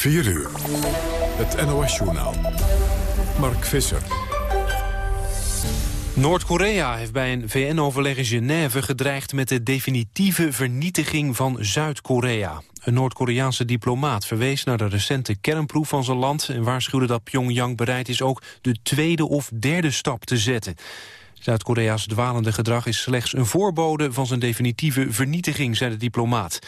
4 uur. Het NOS-journaal. Mark Visser. Noord-Korea heeft bij een VN-overleg in Genève gedreigd met de definitieve vernietiging van Zuid-Korea. Een Noord-Koreaanse diplomaat verwees naar de recente kernproef van zijn land... en waarschuwde dat Pyongyang bereid is ook de tweede of derde stap te zetten. Zuid-Korea's dwalende gedrag is slechts een voorbode van zijn definitieve vernietiging, zei de diplomaat.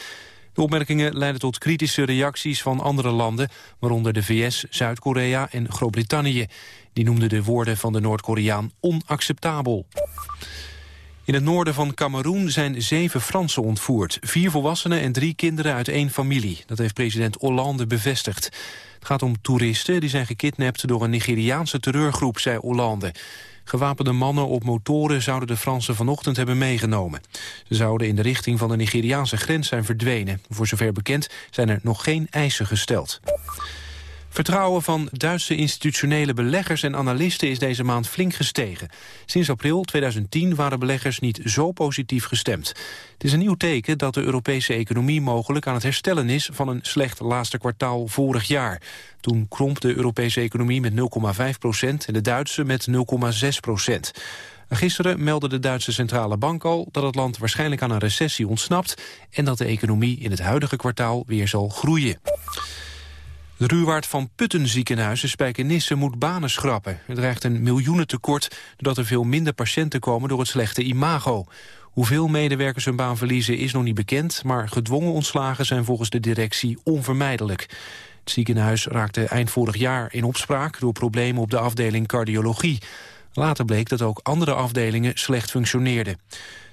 De opmerkingen leiden tot kritische reacties van andere landen... waaronder de VS, Zuid-Korea en Groot-Brittannië. Die noemden de woorden van de Noord-Koreaan onacceptabel. In het noorden van Cameroen zijn zeven Fransen ontvoerd. Vier volwassenen en drie kinderen uit één familie. Dat heeft president Hollande bevestigd. Het gaat om toeristen die zijn gekidnapt door een Nigeriaanse terreurgroep, zei Hollande. Gewapende mannen op motoren zouden de Fransen vanochtend hebben meegenomen. Ze zouden in de richting van de Nigeriaanse grens zijn verdwenen. Voor zover bekend zijn er nog geen eisen gesteld. Vertrouwen van Duitse institutionele beleggers en analisten is deze maand flink gestegen. Sinds april 2010 waren beleggers niet zo positief gestemd. Het is een nieuw teken dat de Europese economie mogelijk aan het herstellen is van een slecht laatste kwartaal vorig jaar. Toen kromp de Europese economie met 0,5 procent en de Duitse met 0,6 procent. Gisteren meldde de Duitse Centrale Bank al dat het land waarschijnlijk aan een recessie ontsnapt en dat de economie in het huidige kwartaal weer zal groeien. De Ruwaard van Putten ziekenhuis in Spijkenisse moet banen schrappen. Er dreigt een miljoenentekort doordat er veel minder patiënten komen door het slechte imago. Hoeveel medewerkers hun baan verliezen is nog niet bekend... maar gedwongen ontslagen zijn volgens de directie onvermijdelijk. Het ziekenhuis raakte eind vorig jaar in opspraak... door problemen op de afdeling cardiologie. Later bleek dat ook andere afdelingen slecht functioneerden.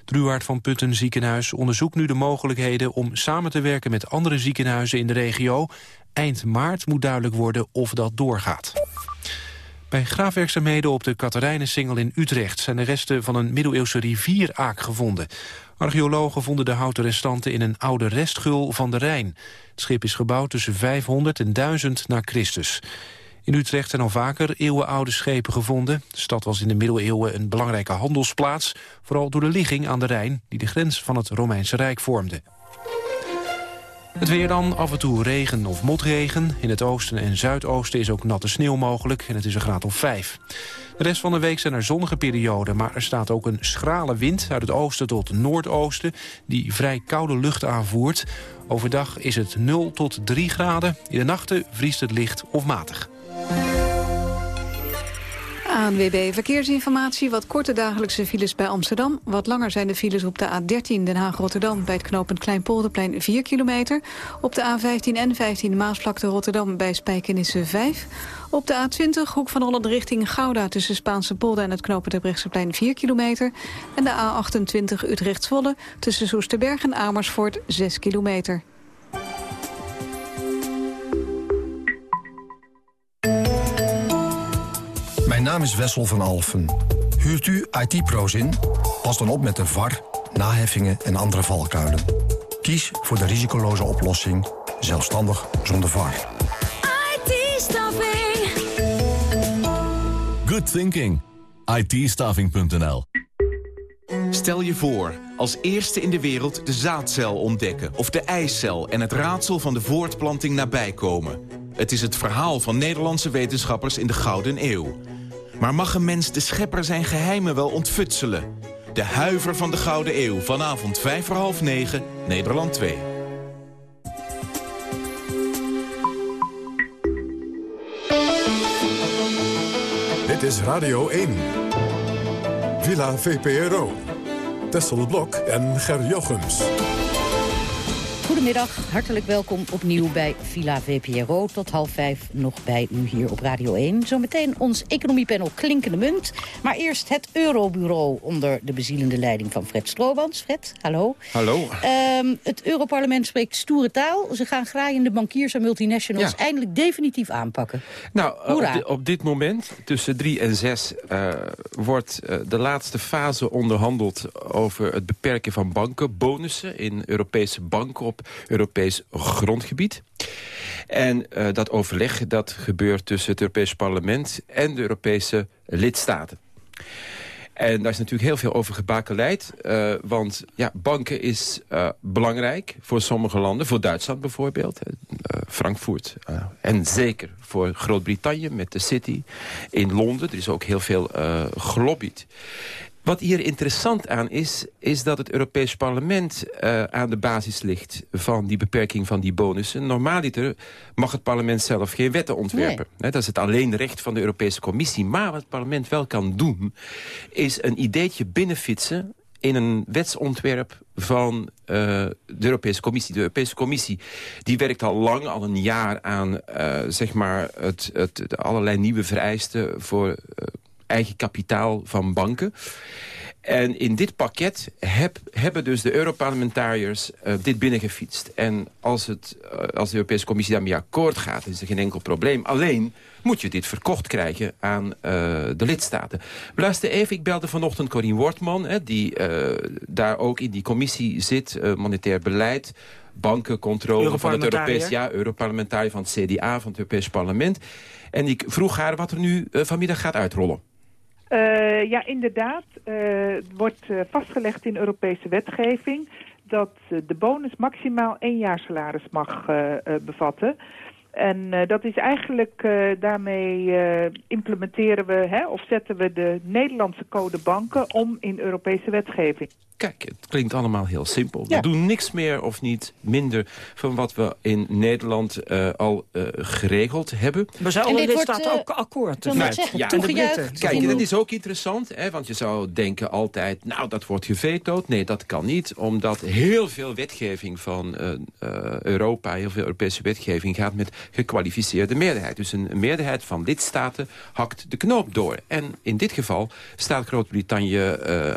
Het van Putten ziekenhuis onderzoekt nu de mogelijkheden... om samen te werken met andere ziekenhuizen in de regio... Eind maart moet duidelijk worden of dat doorgaat. Bij graafwerkzaamheden op de Katerijnensingel in Utrecht... zijn de resten van een middeleeuwse rivieraak gevonden. Archeologen vonden de houten restanten in een oude restgul van de Rijn. Het schip is gebouwd tussen 500 en 1000 na Christus. In Utrecht zijn al vaker eeuwenoude schepen gevonden. De stad was in de middeleeuwen een belangrijke handelsplaats... vooral door de ligging aan de Rijn... die de grens van het Romeinse Rijk vormde. Het weer dan, af en toe regen of motregen. In het oosten en zuidoosten is ook natte sneeuw mogelijk en het is een graad of 5. De rest van de week zijn er zonnige perioden, maar er staat ook een schrale wind uit het oosten tot noordoosten die vrij koude lucht aanvoert. Overdag is het 0 tot 3 graden, in de nachten vriest het licht of matig. ANWB Verkeersinformatie. Wat korte dagelijkse files bij Amsterdam. Wat langer zijn de files op de A13 Den Haag-Rotterdam... bij het knooppunt Kleinpolderplein 4 kilometer. Op de A15 en 15 Maasvlakte Rotterdam bij Spijkenisse 5. Op de A20 Hoek van Holland richting Gouda... tussen Spaanse polder en het knooppunt Terbrechtseplein 4 kilometer. En de A28 Utrecht-Zwolle tussen Soesterberg en Amersfoort 6 kilometer. Mijn naam is Wessel van Alfen. Huurt u IT-pro's in? Pas dan op met de VAR, naheffingen en andere valkuilen. Kies voor de risicoloze oplossing, zelfstandig zonder VAR. IT-staffing. Good thinking. it Stel je voor, als eerste in de wereld de zaadcel ontdekken... of de eicel en het raadsel van de voortplanting nabij komen. Het is het verhaal van Nederlandse wetenschappers in de Gouden Eeuw... Maar mag een mens de schepper zijn geheimen wel ontfutselen? De huiver van de Gouden Eeuw, vanavond 5 voor half 9, Nederland 2. Dit is Radio 1. Villa VPRO. Tessel Blok en Ger Jochems. Goedemiddag, hartelijk welkom opnieuw bij Villa VPRO. Tot half vijf nog bij u hier op Radio 1. Zometeen ons economiepanel Klinkende Munt. Maar eerst het Eurobureau onder de bezielende leiding van Fred Stroobans. Fred, hallo. Hallo. Um, het Europarlement spreekt stoere taal. Ze gaan graaiende bankiers en multinationals eindelijk definitief aanpakken. Nou, op, op, dit moment, tussen drie en zes, uh, wordt uh, de laatste fase onderhandeld over het beperken van bankenbonussen in Europese banken op Europees grondgebied. En uh, dat overleg dat gebeurt tussen het Europese parlement en de Europese lidstaten. En daar is natuurlijk heel veel over gebakeleid. Uh, want ja, banken is uh, belangrijk voor sommige landen. Voor Duitsland bijvoorbeeld. Uh, Frankfurt. en zeker voor Groot-Brittannië met de City in Londen. Er is ook heel veel gelobbyd. Wat hier interessant aan is, is dat het Europees Parlement uh, aan de basis ligt van die beperking van die bonussen. Normaaliter mag het parlement zelf geen wetten ontwerpen. dat is het alleen recht van de Europese Commissie. Maar wat het parlement wel kan doen, is een ideetje binnenfitsen in een wetsontwerp van uh, de Europese Commissie. De Europese Commissie die werkt al lang, al een jaar aan uh, zeg maar het, het, allerlei nieuwe vereisten voor eigen kapitaal van banken. En in dit pakket heb, hebben dus de Europarlementariërs uh, dit binnengefietst. En als, het, uh, als de Europese Commissie daarmee akkoord gaat, is er geen enkel probleem. Alleen moet je dit verkocht krijgen aan uh, de lidstaten. Luister even, ik belde vanochtend Corien Wortman... Hè, die daar ook in die commissie zit, monetair beleid bankencontrole van het Europees ja, Europarlementariër van het CDA, van het Europees Parlement. En ik vroeg haar wat er nu vanmiddag gaat uitrollen. Uh, ja, inderdaad. Uh, wordt uh, vastgelegd in Europese wetgeving dat de bonus maximaal één jaar salaris mag bevatten. En dat is eigenlijk, daarmee implementeren we hè, of zetten we de Nederlandse code banken om in Europese wetgeving. Kijk, het klinkt allemaal heel simpel. We doen niks meer of niet minder van wat we in Nederland uh, al uh, geregeld hebben. Maar zijn alle lidstaten uh, ook akkoord? Nou, ja, de Britten. Kijk, dat is ook interessant, hè, want je zou denken altijd... nou, dat wordt gevetood. Nee, dat kan niet, omdat heel veel wetgeving van Europa... heel veel Europese wetgeving gaat met gekwalificeerde meerderheid. Dus een, meerderheid van lidstaten hakt de knoop door. En in dit geval staat Groot-Brittannië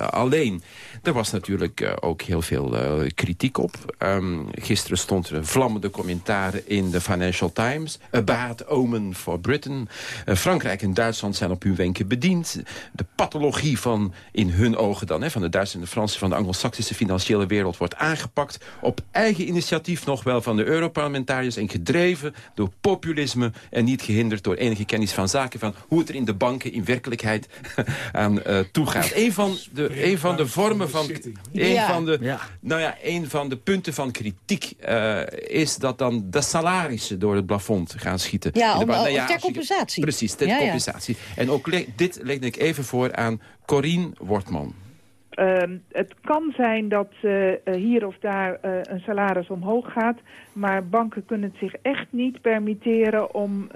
alleen. Er was natuurlijk uh, ook heel veel uh, kritiek op. Um, gisteren stond er een vlammende commentaar in de Financial Times. A bad omen for Britain. Uh, Frankrijk en Duitsland zijn op hun wenken bediend. De pathologie van, in hun ogen dan, hè, van de Duitsers en de Fransen... van de Anglo-Saxische financiële wereld wordt aangepakt. Op eigen initiatief nog wel van de Europarlementariërs... en gedreven door populisme en niet gehinderd door enige kennis van zaken... van hoe het er in de banken in werkelijkheid aan toe gaat. Een van de, een van de vormen van een, van de, nou ja, een van de punten van kritiek uh, is dat dan de salarissen door het plafond gaan schieten. Ja, om, nou ja, ter compensatie. precies, ter compensatie. En ook le dit legde ik even voor aan Corien Wortman. Uh, het kan zijn dat uh, hier of daar uh, een salaris omhoog gaat. Maar banken kunnen het zich echt niet permitteren om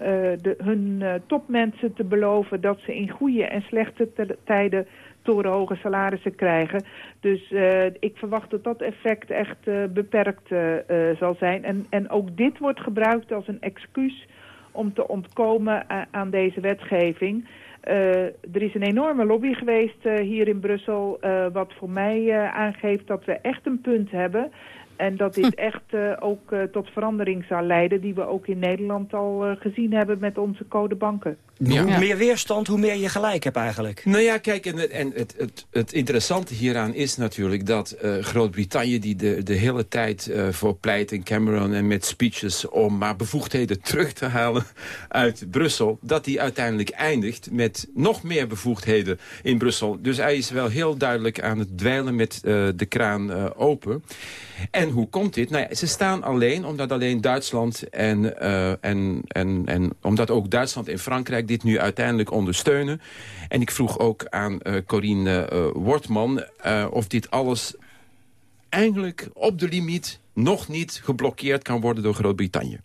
de, hun topmensen te beloven... dat ze in goede en slechte tijden torenhoge salarissen krijgen. Dus uh, ik verwacht dat dat effect echt uh, beperkt uh, zal zijn. En, en ook dit wordt gebruikt als een excuus om te ontkomen aan deze wetgeving. er is een enorme lobby geweest hier in Brussel... wat voor mij aangeeft dat we echt een punt hebben... En dat dit hm. echt uh, ook uh, tot verandering zal leiden... die we ook in Nederland al uh, gezien hebben met onze codebanken. Ja. Hoe meer weerstand, hoe meer je gelijk hebt eigenlijk. Nou ja, kijk, en, en het, het, het interessante hieraan is natuurlijk... dat Groot-Brittannië, die de, de hele tijd voor pleit in Cameron... en met speeches om maar bevoegdheden terug te halen uit Brussel... dat die uiteindelijk eindigt met nog meer bevoegdheden in Brussel. Dus hij is wel heel duidelijk aan het dweilen met de kraan open... En hoe komt dit? Nou ja, ze staan alleen omdat alleen Duitsland en, uh, en, en, en omdat ook Duitsland en Frankrijk dit nu uiteindelijk ondersteunen. En ik vroeg ook aan uh, Corine uh, Wortman of dit alles eigenlijk op de limiet nog niet geblokkeerd kan worden door Groot-Brittannië.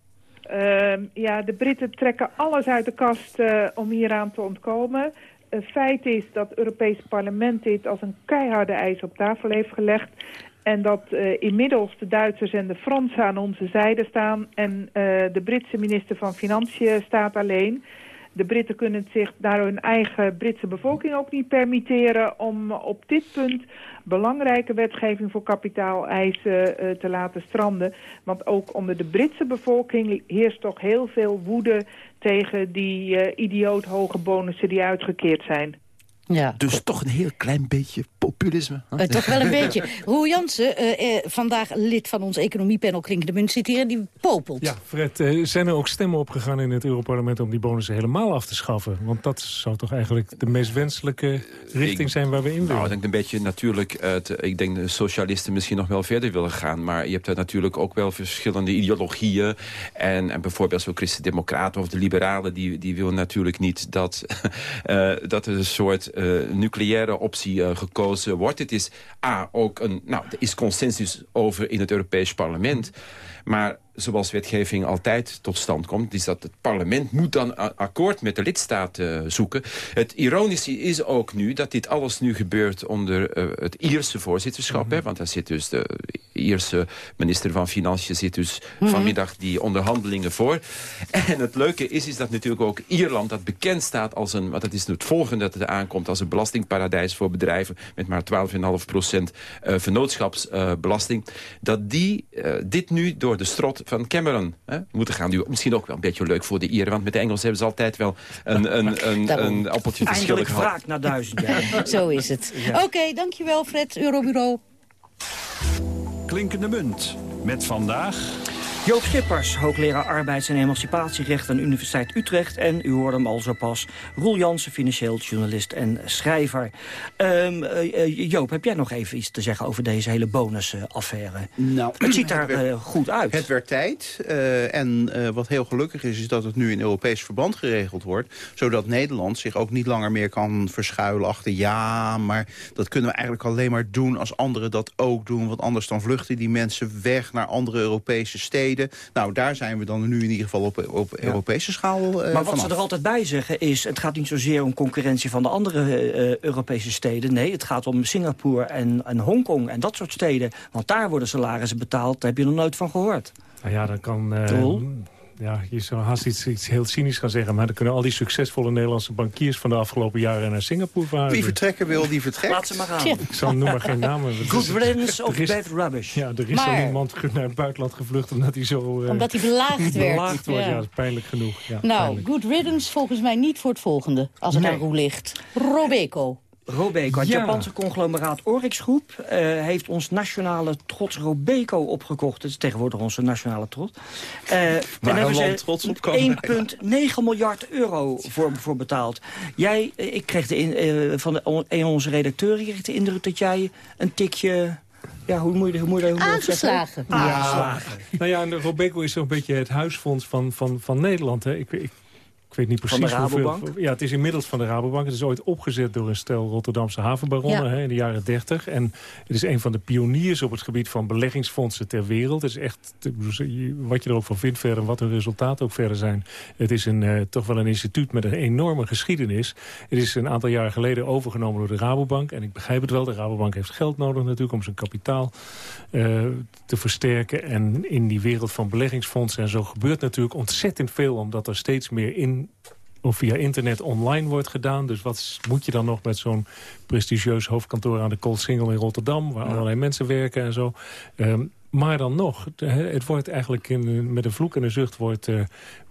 Uh, ja, de Britten trekken alles uit de kast om hieraan te ontkomen. Het feit is dat het Europese parlement dit als een keiharde eis op tafel heeft gelegd. En dat uh, inmiddels de Duitsers en de Fransen aan onze zijde staan... en uh, de Britse minister van Financiën staat alleen. De Britten kunnen zich naar hun eigen Britse bevolking ook niet permitteren... om op dit punt belangrijke wetgeving voor kapitaaleisen uh, te laten stranden. Want ook onder de Britse bevolking heerst toch heel veel woede... tegen die idioot hoge bonussen die uitgekeerd zijn. Ja. Dus toch een heel klein beetje populisme. Uh, toch wel een beetje. Roel Jansen, uh, uh, vandaag lid van ons economiepanel Klinkende Munt, zit hier en die popelt. Ja, Fred, zijn er ook stemmen opgegaan in het Europarlement om die bonussen helemaal af te schaffen? Want dat zou toch eigenlijk de meest wenselijke richting zijn waar we in willen? Nou, ik denk een beetje natuurlijk, ik denk de socialisten misschien nog wel verder willen gaan. Maar je hebt er natuurlijk ook wel verschillende ideologieën. En, en bijvoorbeeld zo christen-democraten of de liberalen, die, die willen natuurlijk niet dat, dat er een soort nucleaire optie gekozen wordt. Het is A, ook een, nou, er is consensus over in het Europees Parlement. Maar zoals wetgeving altijd tot stand komt... is dat het parlement moet dan akkoord met de lidstaten zoeken. Het ironische is ook nu dat dit alles nu gebeurt onder uh, het Ierse voorzitterschap. hè, want daar zit dus de Ierse minister van Financiën... zit dus mm -hmm. vanmiddag die onderhandelingen voor. En het leuke is, is dat natuurlijk ook Ierland... dat bekend staat als een... want dat is het volgende dat er aankomt... als een belastingparadijs voor bedrijven... met maar 12,5 procent uh, vennootschapsbelasting... Uh, dat die dit nu door de strot van Cameron hè, moeten gaan. Nu, misschien ook wel een beetje leuk voor de Ieren. Want met de Engelsen hebben ze altijd wel een, een, een, een appeltje te schillen gehad. Eindelijk na duizend jaar. Zo is het. Ja. Oké, okay, dankjewel Fred, Eurobureau. Klinkende munt. Met vandaag... Joop Schippers, hoogleraar arbeids- en emancipatierecht aan de Universiteit Utrecht. En u hoorde hem al zo pas, Roel Jansen, financieel journalist en schrijver. Um, uh, Joop, heb jij nog even iets te zeggen over deze hele bonusaffaire? Nou, het ziet er uh, goed uit. Het werd tijd. Uh, en wat heel gelukkig is, is dat het nu in Europees verband geregeld wordt. Zodat Nederland zich ook niet langer meer kan verschuilen achter... ja, maar dat kunnen we eigenlijk alleen maar doen als anderen dat ook doen. Want anders dan vluchten die mensen weg naar andere Europese steden. Nou, daar zijn we dan nu in ieder geval op, op ja. Europese schaal uh, Maar wat ze er altijd bij zeggen is... het gaat niet zozeer om concurrentie van de andere uh, Europese steden. Nee, het gaat om Singapore en, en Hongkong en dat soort steden. Want daar worden salarissen betaald. Daar heb je nog nooit van gehoord. Nou ja, dan kan... Uh, ja, je zou haast iets, iets, heel cynisch gaan zeggen... maar dan kunnen al die succesvolle Nederlandse bankiers... van de afgelopen jaren naar Singapore varen. Wie vertrekken wil, die vertrekt. Laat ze maar gaan. Ik zal noem maar geen namen. Good riddance of bad rubbish. Ja, er is maar, al iemand naar het buitenland gevlucht... omdat hij zo... Uh, omdat hij belaagd werd. Belaagd wordt, ja. ja, dat is pijnlijk genoeg. Ja, nou, pijnlijk. good riddance volgens mij niet voor het volgende... als het nee. aan Roe ligt. Robeco. Robeco, het Ja. Japanse conglomeraat Oryx Groep... eh, heeft ons nationale trots Robeco opgekocht. Dat is tegenwoordig onze nationale trots. Eh en Waar hebben ze trots op kan 1,9 miljard euro voor, voor betaald. Jij, eh, ik kreeg de in, eh, van de, een van onze redacteuren kreeg de indruk dat jij een tikje... Ja, hoe moet je, hoe moet je, hoe moet je dat zeggen? Aangeslagen. Aangeslagen. Nou ja, en de Robeco is zo'n beetje het huisfonds van, van, van Nederland. Hè. Ik, ik, ik weet niet Van precies de hoeveel... Ja, het is inmiddels van de Rabobank. Het is ooit opgezet door een stel Rotterdamse havenbaronnen Ja. hè, in de jaren 30. En het is een van de pioniers op het gebied van beleggingsfondsen ter wereld. Het is echt, wat je er ook van vindt verder, wat hun resultaten ook verder zijn. Het is een, eh, toch wel een instituut met een enorme geschiedenis. Het is een aantal jaren geleden overgenomen door de Rabobank. En ik begrijp het wel, de Rabobank heeft geld nodig natuurlijk om zijn kapitaal eh, te versterken. En in die wereld van beleggingsfondsen en zo gebeurt natuurlijk ontzettend veel... omdat er steeds meer in of via internet online wordt gedaan. Dus wat moet je dan nog met zo'n prestigieus hoofdkantoor aan de Koolsingel in Rotterdam... waar allerlei mensen werken en zo. Ehm, maar dan nog, het wordt eigenlijk in, met een vloek en een zucht... wordt, eh,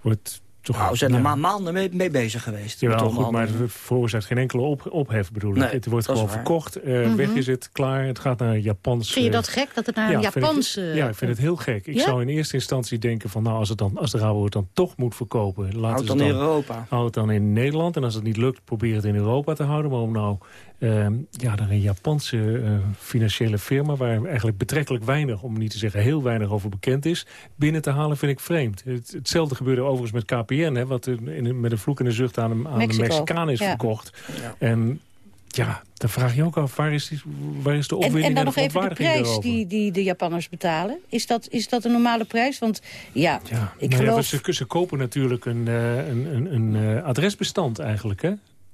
wordt toch... Nou, we zijn er ja, ma- maanden mee, mee bezig geweest. met Jawel, goed, maar het veroorzaakt geen enkele op, ophef, bedoel ik. Nee, het wordt gewoon waar. verkocht, eh, weg is het, klaar. Het gaat naar een Japans... Vind je eh, dat gek dat het naar ja. Ik, ja, ik vind het heel gek. Ik Ja? zou in eerste instantie denken van... nou, als, het dan, als de Rabo het dan toch moet verkopen... laten Houd ze dan het in Europa. Hou het dan in Nederland. En als het niet lukt, probeer het in Europa te houden. Maar om nou ehm, ja, daar een Japanse eh, financiële firma... waar eigenlijk betrekkelijk weinig, om niet te zeggen heel weinig over bekend is... binnen te halen, vind ik vreemd. Het, hetzelfde gebeurde overigens met KPN... Hè, wat in, in- met een vloek en een zucht aan, hem- aan de Mexico. Mexicaan is Ja. verkocht. En ja, dan vraag je ook af, waar is, die, waar is de En, opwinding en dan en, nog de even de prijs daarover? die, die de Japanners betalen. Is dat, is dat een normale prijs? Want ja, Ja, ik nou ja, geloof... ze, ze kopen natuurlijk een, eh, een, een, een eh, adresbestand eigenlijk, hè?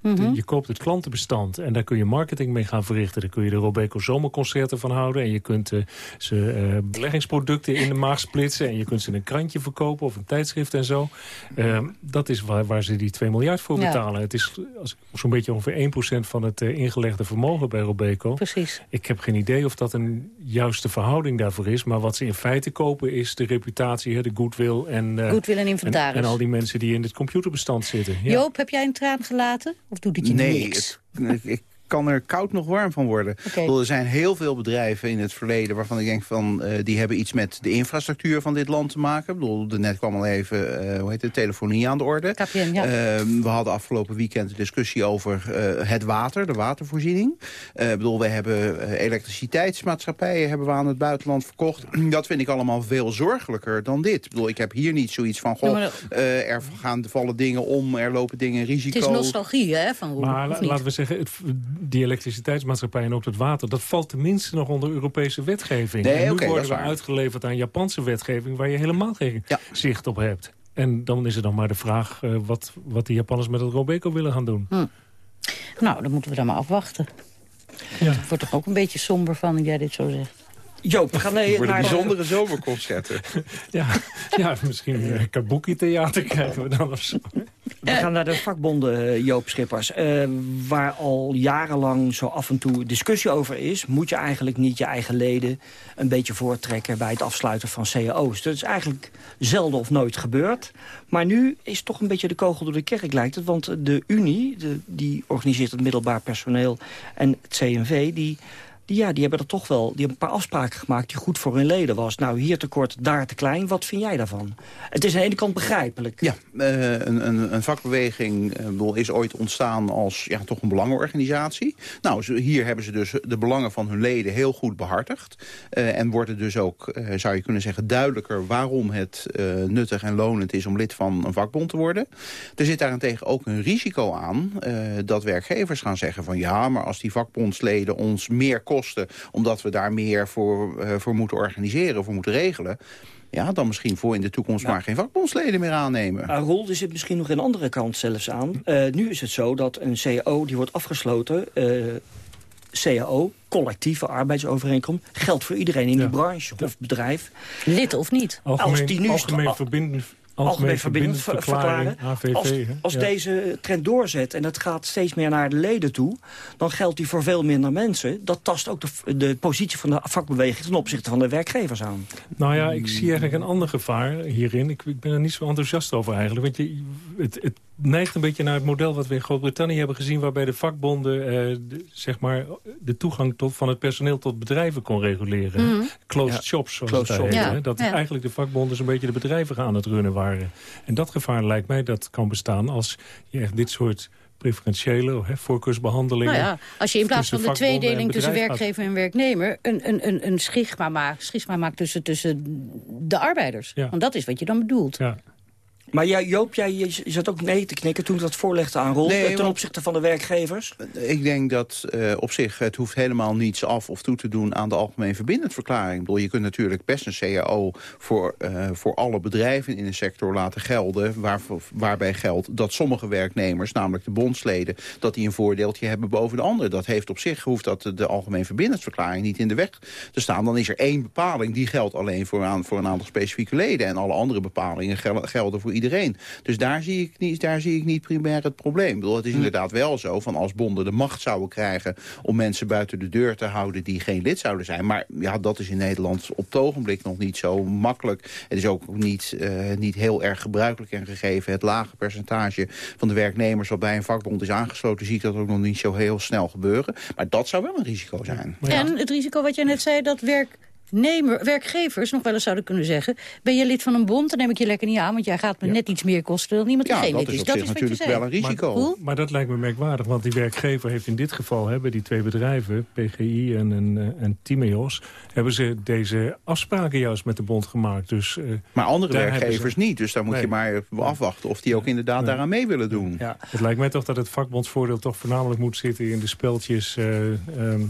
Mhm. Je koopt het klantenbestand en daar kun je marketing mee gaan verrichten. Daar kun je de Robeco zomerconcerten van houden. En je kunt eh, ze eh, beleggingsproducten in de maag splitsen. En je kunt ze in een krantje verkopen of een tijdschrift en zo. Ehm, dat is waar, waar ze die 2 miljard voor Ja. betalen. Het is zo'n beetje ongeveer 1% van het eh, ingelegde vermogen bij Robeco. Precies. Ik heb geen idee of dat een juiste verhouding daarvoor is. Maar wat ze in feite kopen is de reputatie, hè, de goodwill en, Goodwill en en, inventaris. en al die mensen die in het computerbestand zitten. Ja. Joop, heb jij een traan gelaten? Of doet het je nee, niks? het- ik kan er koud nog warm van worden. Ik bedoel, er zijn heel veel bedrijven in het verleden waarvan ik denk van... eh, die hebben iets met de infrastructuur van dit land te maken. Ik bedoel, er net kwam al even, eh, hoe heet het, telefonie aan de orde. KPN, ja. Eh, we hadden afgelopen weekend een discussie over eh, het water, de watervoorziening. Eh, Ik bedoel, we hebben elektriciteitsmaatschappijen hebben we aan het buitenland verkocht. Dat vind ik allemaal veel zorgelijker dan dit. Ik bedoel, ik heb hier niet zoiets van, goh, eh, er gaan vallen dingen om, er lopen dingen risico. Het is nostalgie, hè, van Roel, Maar niet? laten we zeggen, het, die elektriciteitsmaatschappij en ook het water... dat valt tenminste nog onder Europese wetgeving. Nee, en nu dat worden we waar. uitgeleverd aan Japanse wetgeving... waar je helemaal geen zicht op hebt. En dan is er nog maar de vraag eh, wat, wat de Japanners met het Robeco willen gaan doen. Hm. Nou, dan moeten we dan maar afwachten. Ja. Ik word toch ook een beetje somber van, als jij dit zo zegt. Joop, we gaan Het naar... naar bijzondere zomerconcerten. Ja, ja misschien een kabuki-theater krijgen we dan of zo. We gaan naar de vakbonden, eh, Joop Schippers. eh, waar al jarenlang zo af en toe discussie over is. Moet je eigenlijk niet je eigen leden een beetje voortrekken... bij het afsluiten van cao's. Dat is eigenlijk zelden of nooit gebeurd. Maar nu is toch een beetje de kogel door de kerk, lijkt het. Want de Unie, de, die organiseert het middelbaar personeel... en het CNV, die... Die, ja, die hebben er toch wel die hebben een paar afspraken gemaakt die goed voor hun leden was. Nou, hier tekort, daar te klein. Wat vind jij daarvan? Het is aan de ene kant begrijpelijk. Ja, eh, een, een, een vakbeweging eh, is ooit ontstaan als ja, toch een belangenorganisatie. Nou, hier hebben ze dus de belangen van hun leden heel goed behartigd. Eh, en wordt het dus ook, zou je kunnen zeggen, duidelijker... waarom het nuttig en lonend is om lid van een vakbond te worden. Er zit daarentegen ook een risico aan dat werkgevers gaan zeggen van... ja, maar als die vakbondsleden ons meer kosten... omdat we daar meer voor, eh, voor moeten organiseren, voor moeten regelen... Ja, dan misschien voor in de toekomst maar geen vakbondsleden meer aannemen. Uh, Roel, er zit misschien nog een andere kant zelfs aan. Uh, nu is het zo dat een CAO die wordt afgesloten... Uh, CAO, collectieve arbeidsovereenkomst... geldt voor iedereen in die branche of bedrijf. Lid of niet? Algemeen, als die nu algemeen verbindend algemeen verbindend verklaren. AVV, als als ja. deze trend doorzet en dat gaat steeds meer naar de leden toe... dan geldt die voor veel minder mensen. Dat tast ook de, de positie van de vakbeweging ten opzichte van de werkgevers aan. Nou ja, ik zie eigenlijk een ander gevaar hierin. Ik, ik ben er niet zo enthousiast over eigenlijk. Want je, het, het neigt een beetje naar het model wat we in Groot-Brittannië hebben gezien... waarbij de vakbonden eh, de, zeg maar, de toegang tot, van het personeel tot bedrijven kon reguleren. Mhm. Closed Ja. shops, zoals Closed het shop. heet. Ja. hè. Dat Ja. eigenlijk de vakbonden zo'n beetje de bedrijven aan het runnen waren. En dat gevaar lijkt mij dat kan bestaan als je echt dit soort preferentiële hè, voorkeursbehandelingen... Nou ja, als je in plaats van de tweedeling tussen werkgever en werknemer... een, een, een, een schigma maakt, schisma maakt tussen, tussen de arbeiders. Ja. Want dat is wat je dan bedoelt. Ja. Maar jij, Joop, jij je zat ook nee te knikken toen ik dat voorlegde aan Roel... Nee, ten opzichte van de werkgevers. Ik denk dat eh, op zich het hoeft helemaal niets af of toe te doen aan de algemeen verbindend verklaring. Ik bedoel, je kunt natuurlijk best een CAO voor, eh, voor alle bedrijven in de sector laten gelden. Waar, waarbij geldt dat sommige werknemers, namelijk de bondsleden, dat die een voordeeltje hebben boven de anderen. Dat heeft op zich, hoeft dat de algemeen verbindend verklaring niet in de weg te staan. Dan is er één bepaling, die geldt alleen voor, aan, voor een aantal specifieke leden. En alle andere bepalingen gel- gelden voor iedereen. Dus daar zie ik niet, daar zie ik niet primair het probleem. Ik bedoel, het is inderdaad wel zo van als bonden de macht zouden krijgen... om mensen buiten de deur te houden die geen lid zouden zijn. Maar ja, dat is in Nederland op het ogenblik nog niet zo makkelijk. Het is ook niet, eh, niet heel erg gebruikelijk en gegeven. Het lage percentage van de werknemers wat bij een vakbond is aangesloten... zie ik dat ook nog niet zo heel snel gebeuren. Maar dat zou wel een risico zijn. En het risico wat jij net zei, dat werknemer, werkgevers nog wel eens zouden kunnen zeggen... ben je lid van een bond, dan neem ik je lekker niet aan... want jij gaat me net iets meer kosten dan iemand die Ja, geen dat lid is is. op Dat is natuurlijk wel een risico. Maar dat lijkt me merkwaardig, want die werkgever heeft in dit geval... hebben die twee bedrijven, PGI en, en, en Timeos... hebben ze deze afspraken juist met de bond gemaakt. Dus, eh, Maar andere werkgevers ze- niet. Dus daar moet je maar afwachten of die ook inderdaad Nee. daaraan mee willen doen. Ja. Het lijkt mij toch dat het vakbondsvoordeel toch voornamelijk moet zitten... in de speltjes eh, ehm,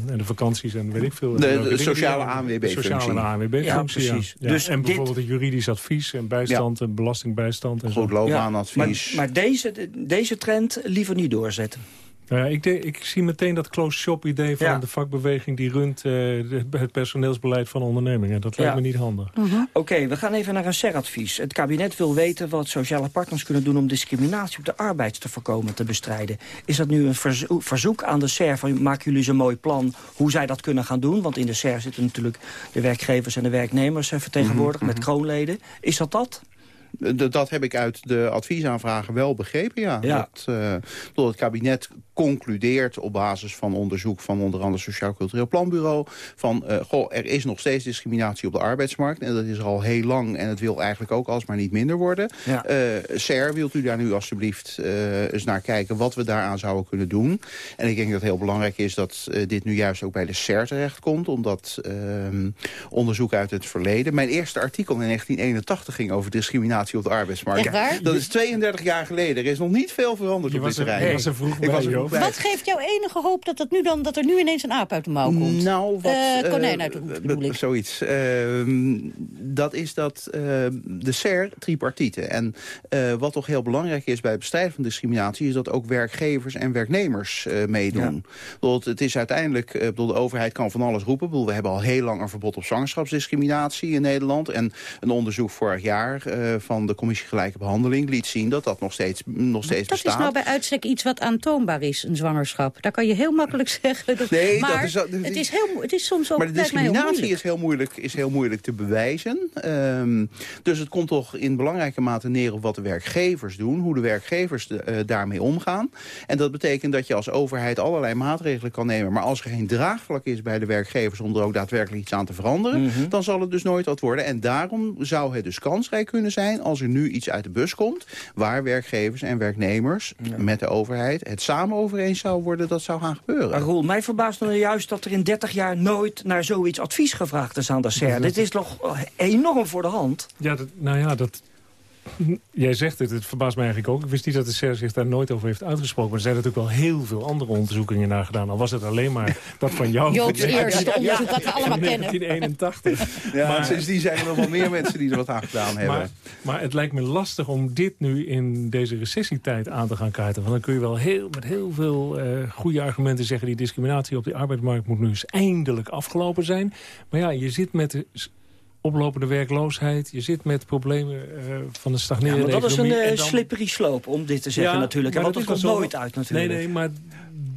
en de vakanties en weet ik veel. De- sociale hebben. Sociale ANWB-functie, Ja, precies. Ja. Dus en dit- bijvoorbeeld het juridisch advies en bijstand en belastingbijstand. En zo. Goed Ja, loopbaanadvies. Maar, maar deze, deze trend liever niet doorzetten. Nou ja, ik, de- ik zie meteen dat closed shop idee van Ja. de vakbeweging... die runt eh, het personeelsbeleid van ondernemingen. Dat lijkt Ja. me niet handig. Oké, we gaan even naar een SER-advies. Het kabinet wil weten wat sociale partners kunnen doen... om discriminatie op de arbeid te voorkomen, te bestrijden. Is dat nu een verzo- verzoek aan de SER van... maken jullie eens een mooi plan hoe zij dat kunnen gaan doen? Want in de SER zitten natuurlijk de werkgevers en de werknemers... vertegenwoordigd met kroonleden. Is dat dat? Dat heb ik uit de adviesaanvragen wel begrepen, ja. Ja. Dat, eh, dat het kabinet concludeert op basis van onderzoek van onder andere Sociaal Cultureel Planbureau... van, eh, goh, er is nog steeds discriminatie op de arbeidsmarkt. En dat is er al heel lang en het wil eigenlijk ook alsmaar niet minder worden. Ja. Eh, SER, wilt u daar nu alstublieft eens naar kijken wat we daaraan zouden kunnen doen? En ik denk dat het heel belangrijk is dat dit nu juist ook bij de SER terechtkomt... omdat ehm, onderzoek uit het verleden... Mijn eerste artikel in 1981 ging over discriminatie op de arbeidsmarkt. Echt waar? Dat is 32 jaar geleden. Er is nog niet veel veranderd Je op was dit er- terrein. was er vroeg Ik bij, was er vroeg bij. Wat geeft jou enige hoop dat, het nu dan, dat er nu ineens een aap uit de mouw komt? Nou, wat... Eh, konijn eh, uit de hoek, eh, bedoel ik. Zoiets. Ehm, dat is dat eh, de SER tripartite. En eh, wat toch heel belangrijk is bij het bestrijden van discriminatie... is dat ook werkgevers en werknemers eh, meedoen. Bedoel, Het is uiteindelijk... eh, bedoel, de overheid kan van alles roepen. Bedoel, We hebben al heel lang een verbod op zwangerschapsdiscriminatie in Nederland. En een onderzoek vorig jaar eh, van de Commissie Gelijke Behandeling... liet zien dat dat nog steeds, nog steeds Dat is bestaat. nou bij uitstek iets wat aantoonbaar is, een zwangerschap. Daar kan je heel makkelijk zeggen. Dat, Nee, dat maar is dat- het, is heel, het is soms ook Maar de heel discriminatie is heel moeilijk, is heel moeilijk te bewijzen. Ehm, dus het komt toch in belangrijke mate neer op wat de werkgevers doen. Hoe de werkgevers de- eh, daarmee omgaan. En dat betekent dat je als overheid allerlei maatregelen kan nemen. Maar als er geen draagvlak is bij de werkgevers om er ook daadwerkelijk iets aan te veranderen... Mhm. dan zal het dus nooit wat worden. En daarom zou het dus kansrijk kunnen zijn als er nu iets uit de bus komt... waar werkgevers en werknemers met de overheid het samen over eens zou worden... dat zou gaan gebeuren. Maar Roel, mij verbaast dan juist dat er in 30 jaar nooit naar zoiets advies gevraagd is aan de SER. Dit is toch enorm voor de hand? Ja, dat, nou ja, dat... Jij zegt het, het verbaast mij eigenlijk ook. Ik wist niet dat de SER zich daar nooit over heeft uitgesproken. Maar er zijn natuurlijk wel heel veel andere onderzoekingen naar gedaan. Al was het alleen maar dat van jou. Joop's van eerste onderzoek wat we allemaal kennen. 1981. Ja, Maar- sindsdien zijn er nog wel meer mensen die er wat aan gedaan hebben. Maar, maar het lijkt me lastig om dit nu in deze recessietijd aan te gaan kaarten. Want dan kun je wel heel, met heel veel eh, goede argumenten zeggen... die discriminatie op de arbeidsmarkt moet nu eens eindelijk afgelopen zijn. Maar ja, je zit met de oplopende werkloosheid. Je zit met problemen eh, van de Ja, stagnerende maar dat is een economie. eh, dan- slippery slope om dit te zeggen Ja, natuurlijk. Want dat is komt nooit uit natuurlijk. Nee, nee, maar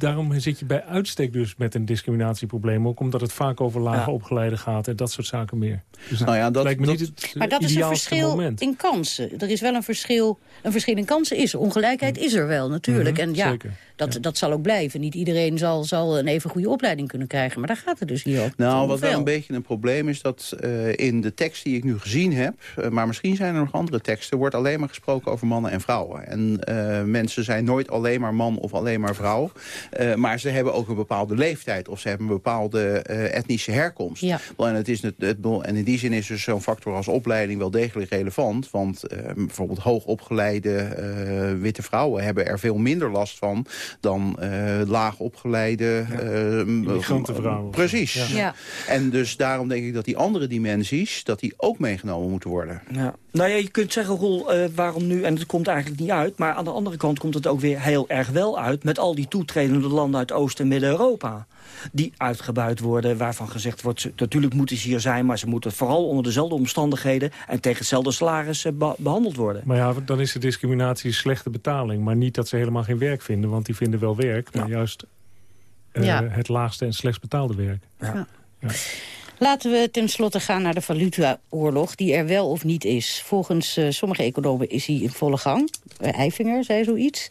daarom zit je bij uitstek dus met een discriminatieprobleem. Ook omdat het vaak over lage Ja. opgeleiden gaat en dat soort zaken meer. Dus Nou ja, dat- lijkt me dat- niet het Maar dat is een verschil moment. in kansen. Er is wel een verschil. Een verschil in kansen is er. Ongelijkheid is er wel, natuurlijk. Mhm, en ja, zeker. dat, dat zal ook blijven. Niet iedereen zal, zal een even goede opleiding kunnen krijgen. Maar daar gaat het dus hier ook Nou, wat wel een beetje een probleem is dat eh, in de tekst die ik nu gezien heb... eh, maar misschien zijn er nog andere teksten... wordt alleen maar gesproken over mannen en vrouwen. En eh, mensen zijn nooit alleen maar man of alleen maar vrouw. Eh, maar ze hebben ook een bepaalde leeftijd... of ze hebben een bepaalde eh, etnische herkomst. Ja. Wel, En, het is het, het, en in die zin is dus zo'n factor als opleiding wel degelijk relevant. Want eh, bijvoorbeeld hoogopgeleide eh, witte vrouwen... hebben er veel minder last van dan eh laag opgeleide... eh, Immigrantenvrouwen. Precies. Ja. Ja. En dus daarom denk ik dat die andere dimensies... dat die ook meegenomen moeten worden. Ja. Nou ja, je kunt zeggen, Roel, waarom nu? En het komt eigenlijk niet uit. Maar aan de andere kant komt het ook weer heel erg wel uit... met al die toetredende landen uit Oost- en Midden-Europa. Die uitgebuit worden, waarvan gezegd wordt... ze- natuurlijk moeten ze hier zijn, maar ze moeten vooral onder dezelfde omstandigheden... en tegen hetzelfde salaris eh, be- behandeld worden. Maar ja, dan is de discriminatie slechte betaling. Maar niet dat ze helemaal geen werk vinden, want die vinden wel werk. Maar juist eh, Ja. het laagste en slechtst betaalde werk. Ja. Laten we tenslotte gaan naar de valutaoorlog, die er wel of niet is. Volgens eh, sommige economen is hij in volle gang. Uh, Eifinger zei zoiets.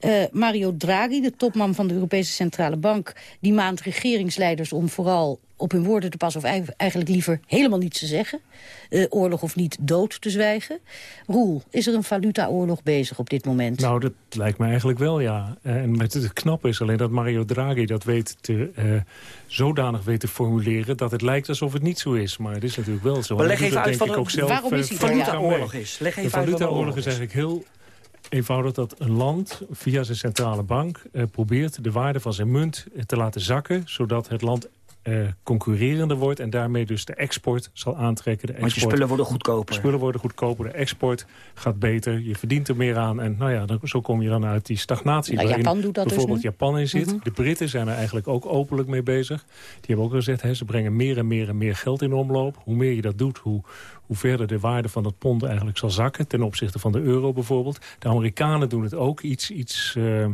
Eh, Mario Draghi, de topman van de Europese Centrale Bank... die maand regeringsleiders om vooral op hun woorden te passen... of ei- eigenlijk liever helemaal niets te zeggen. Eh, oorlog of niet, dood te zwijgen. Roel, is er een valutaoorlog bezig op dit moment? Nou, dat lijkt me eigenlijk wel, ja. Eh, En met het knappe is alleen dat Mario Draghi dat weet te, eh, zodanig weet te formuleren... dat het lijkt alsof het niet zo is. Maar het is natuurlijk wel zo. Maar leg even dat uit van ik de- ook zelf, waarom is die valutaoorlog is. Leg even de valutaoorlog oorlog is is. eigenlijk heel eenvoudig dat een land via zijn centrale bank... eh, probeert de waarde van zijn munt eh, te laten zakken... zodat het land eh, concurrerender wordt en daarmee dus de export zal aantrekken. De Want je export, spullen worden goedkoper. spullen worden goedkoper, de export gaat beter, je verdient er meer aan. En nou ja, dan, zo kom je dan uit die stagnatie. Nou, waarin Japan doet dat dus bijvoorbeeld. Japan in zit. Mhm. De Britten zijn er eigenlijk ook openlijk mee bezig. Die hebben ook gezegd, hè, ze brengen meer en meer en meer geld in omloop. Hoe meer je dat doet, hoe, hoe verder de waarde van het pond eigenlijk zal zakken... ten opzichte van de euro bijvoorbeeld. De Amerikanen doen het ook iets... iets eh,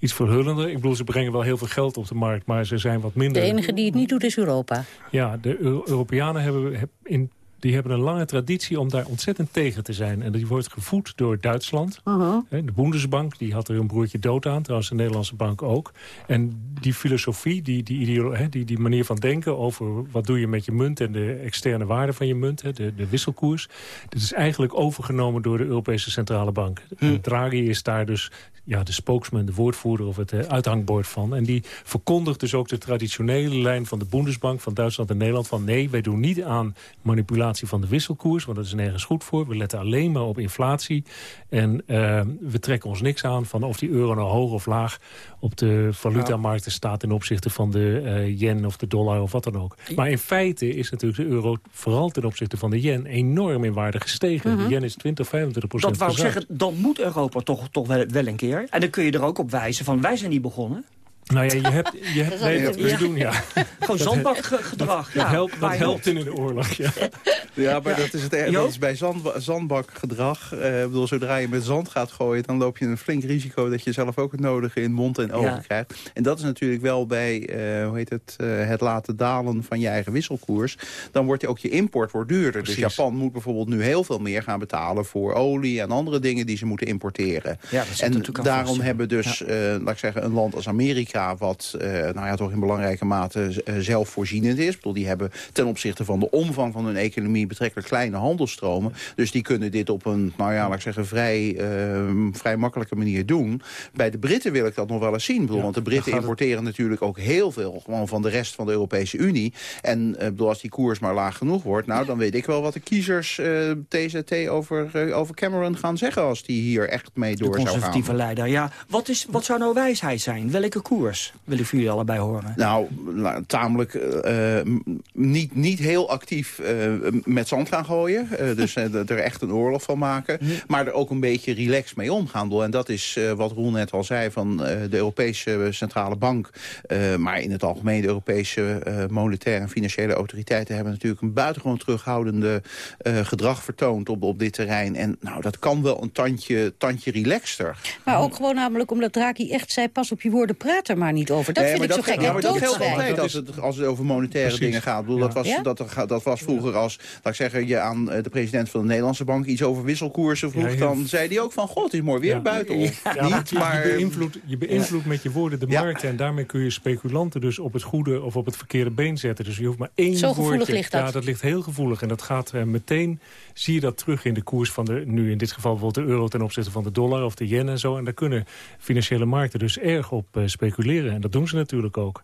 Iets verhullender. Ik bedoel, ze brengen wel heel veel geld op de markt, maar ze zijn wat De minder... enige die het niet doet is Europa. Ja, de Eu- Europeanen hebben heb in die hebben een lange traditie om daar ontzettend tegen te zijn. En die wordt gevoed door Duitsland. Hè, De Bundesbank die had er een broertje dood aan, trouwens de Nederlandse bank ook. En die filosofie, die, die, die, die manier van denken over wat doe je met je munt... en de externe waarde van je munt, hè, de, de wisselkoers... dit is eigenlijk overgenomen door de Europese Centrale Bank. En Draghi is daar dus ja, de spokesman, de woordvoerder of het eh, uithangbord van. En die verkondigt dus ook de traditionele lijn van de Bundesbank... van Duitsland en Nederland van nee, wij doen niet aan manipulatie van de wisselkoers... want dat is nergens goed voor. We letten alleen maar op inflatie. En eh, we trekken ons niks aan van of die euro nou hoog of laag... op de valutamarkten staat ten opzichte van de eh, yen of de dollar of wat dan ook. Maar in feite is natuurlijk de euro vooral ten opzichte van de yen... enorm in waarde gestegen. Mhm. De yen is 20, 25 procent Dat wou ik zeggen, dan moet Europa toch, toch wel, wel een keer. En dan kun je er ook op wijzen van, wij zijn niet begonnen. Nou ja, je hebt... Je hebt nee, dat wil je doen, ja. Gewoon zandbakgedrag. Dat, ja, helpt, dat helpt in een oorlog, ja. Ja, maar dat is, het, dat is bij zand, zandbakgedrag. Eh, ik bedoel, zodra je met zand gaat gooien... dan loop je een flink risico dat je zelf ook het nodige in mond en ogen Ja. krijgt. En dat is natuurlijk wel bij eh, hoe heet het, eh, het laten dalen van je eigen wisselkoers. Dan wordt ook je import wordt duurder. Precies. Dus Japan moet bijvoorbeeld nu heel veel meer gaan betalen... voor olie en andere dingen die ze moeten importeren. Ja, dat en daarom hebben dus, eh, laat ik zeggen, een land als Amerika... wat eh, nou ja, toch in belangrijke mate eh, zelfvoorzienend is. Ik bedoel, die hebben ten opzichte van de omvang van hun economie... betrekkelijk kleine handelstromen. Dus die kunnen dit op een, nou ja, laat ik zeggen, vrij, eh, vrij makkelijke manier doen. Bij de Britten wil ik dat nog wel eens zien. Bedoel, want de Britten importeren natuurlijk ook heel veel... gewoon van de rest van de Europese Unie. En eh, bedoel, als die koers maar laag genoeg wordt... nou, dan weet ik wel wat de kiezers TZT over, over Cameron gaan zeggen... als die hier echt mee De door zou gaan. conservatieve leider, ja. Wat, is, wat zou nou wijsheid zijn? Welke koers? Wil ik voor jullie allebei horen. Nou, nou, tamelijk eh, eh, niet, niet heel actief eh, met zand gaan gooien. Eh, dus er echt een oorlog van maken. Maar er ook een beetje relaxed mee omgaan. En dat is eh, wat Roel net al zei van eh, de Europese Centrale Bank. Eh, maar in het algemeen de Europese eh, monetaire en financiële autoriteiten... hebben natuurlijk een buitengewoon terughoudende eh, gedrag vertoond op, op dit terrein. En nou, dat kan wel een tandje, tandje relaxter. Maar ook gewoon namelijk omdat Draghi echt zei... pas op je woorden, praat er maar niet over. Dat Nee, vind ik zo gek. Ja, hè, maar dat geldt altijd als het, als het over monetaire Precies. dingen gaat. Ik bedoel, dat, was, Ja? dat, dat was vroeger als, laat ik zeggen, je aan eh, de president van de Nederlandse bank iets over wisselkoersen vroeg. Dan zei hij ook van, god, het is mooi weer Ja. buiten. Of Ja, want niet, je, maar... je beïnvloedt, je beïnvloedt met je woorden de markten... en daarmee kun je speculanten dus op het goede of op het verkeerde been zetten. Dus je hoeft maar één Zo gevoelig woordje... ligt dat. Ja, dat ligt heel gevoelig. En dat gaat eh, meteen, zie je dat terug in de koers van de... nu in dit geval bijvoorbeeld de euro ten opzichte van de dollar of de yen en zo. En daar kunnen financiële markten dus erg op eh, speculeren. En dat doen ze natuurlijk ook.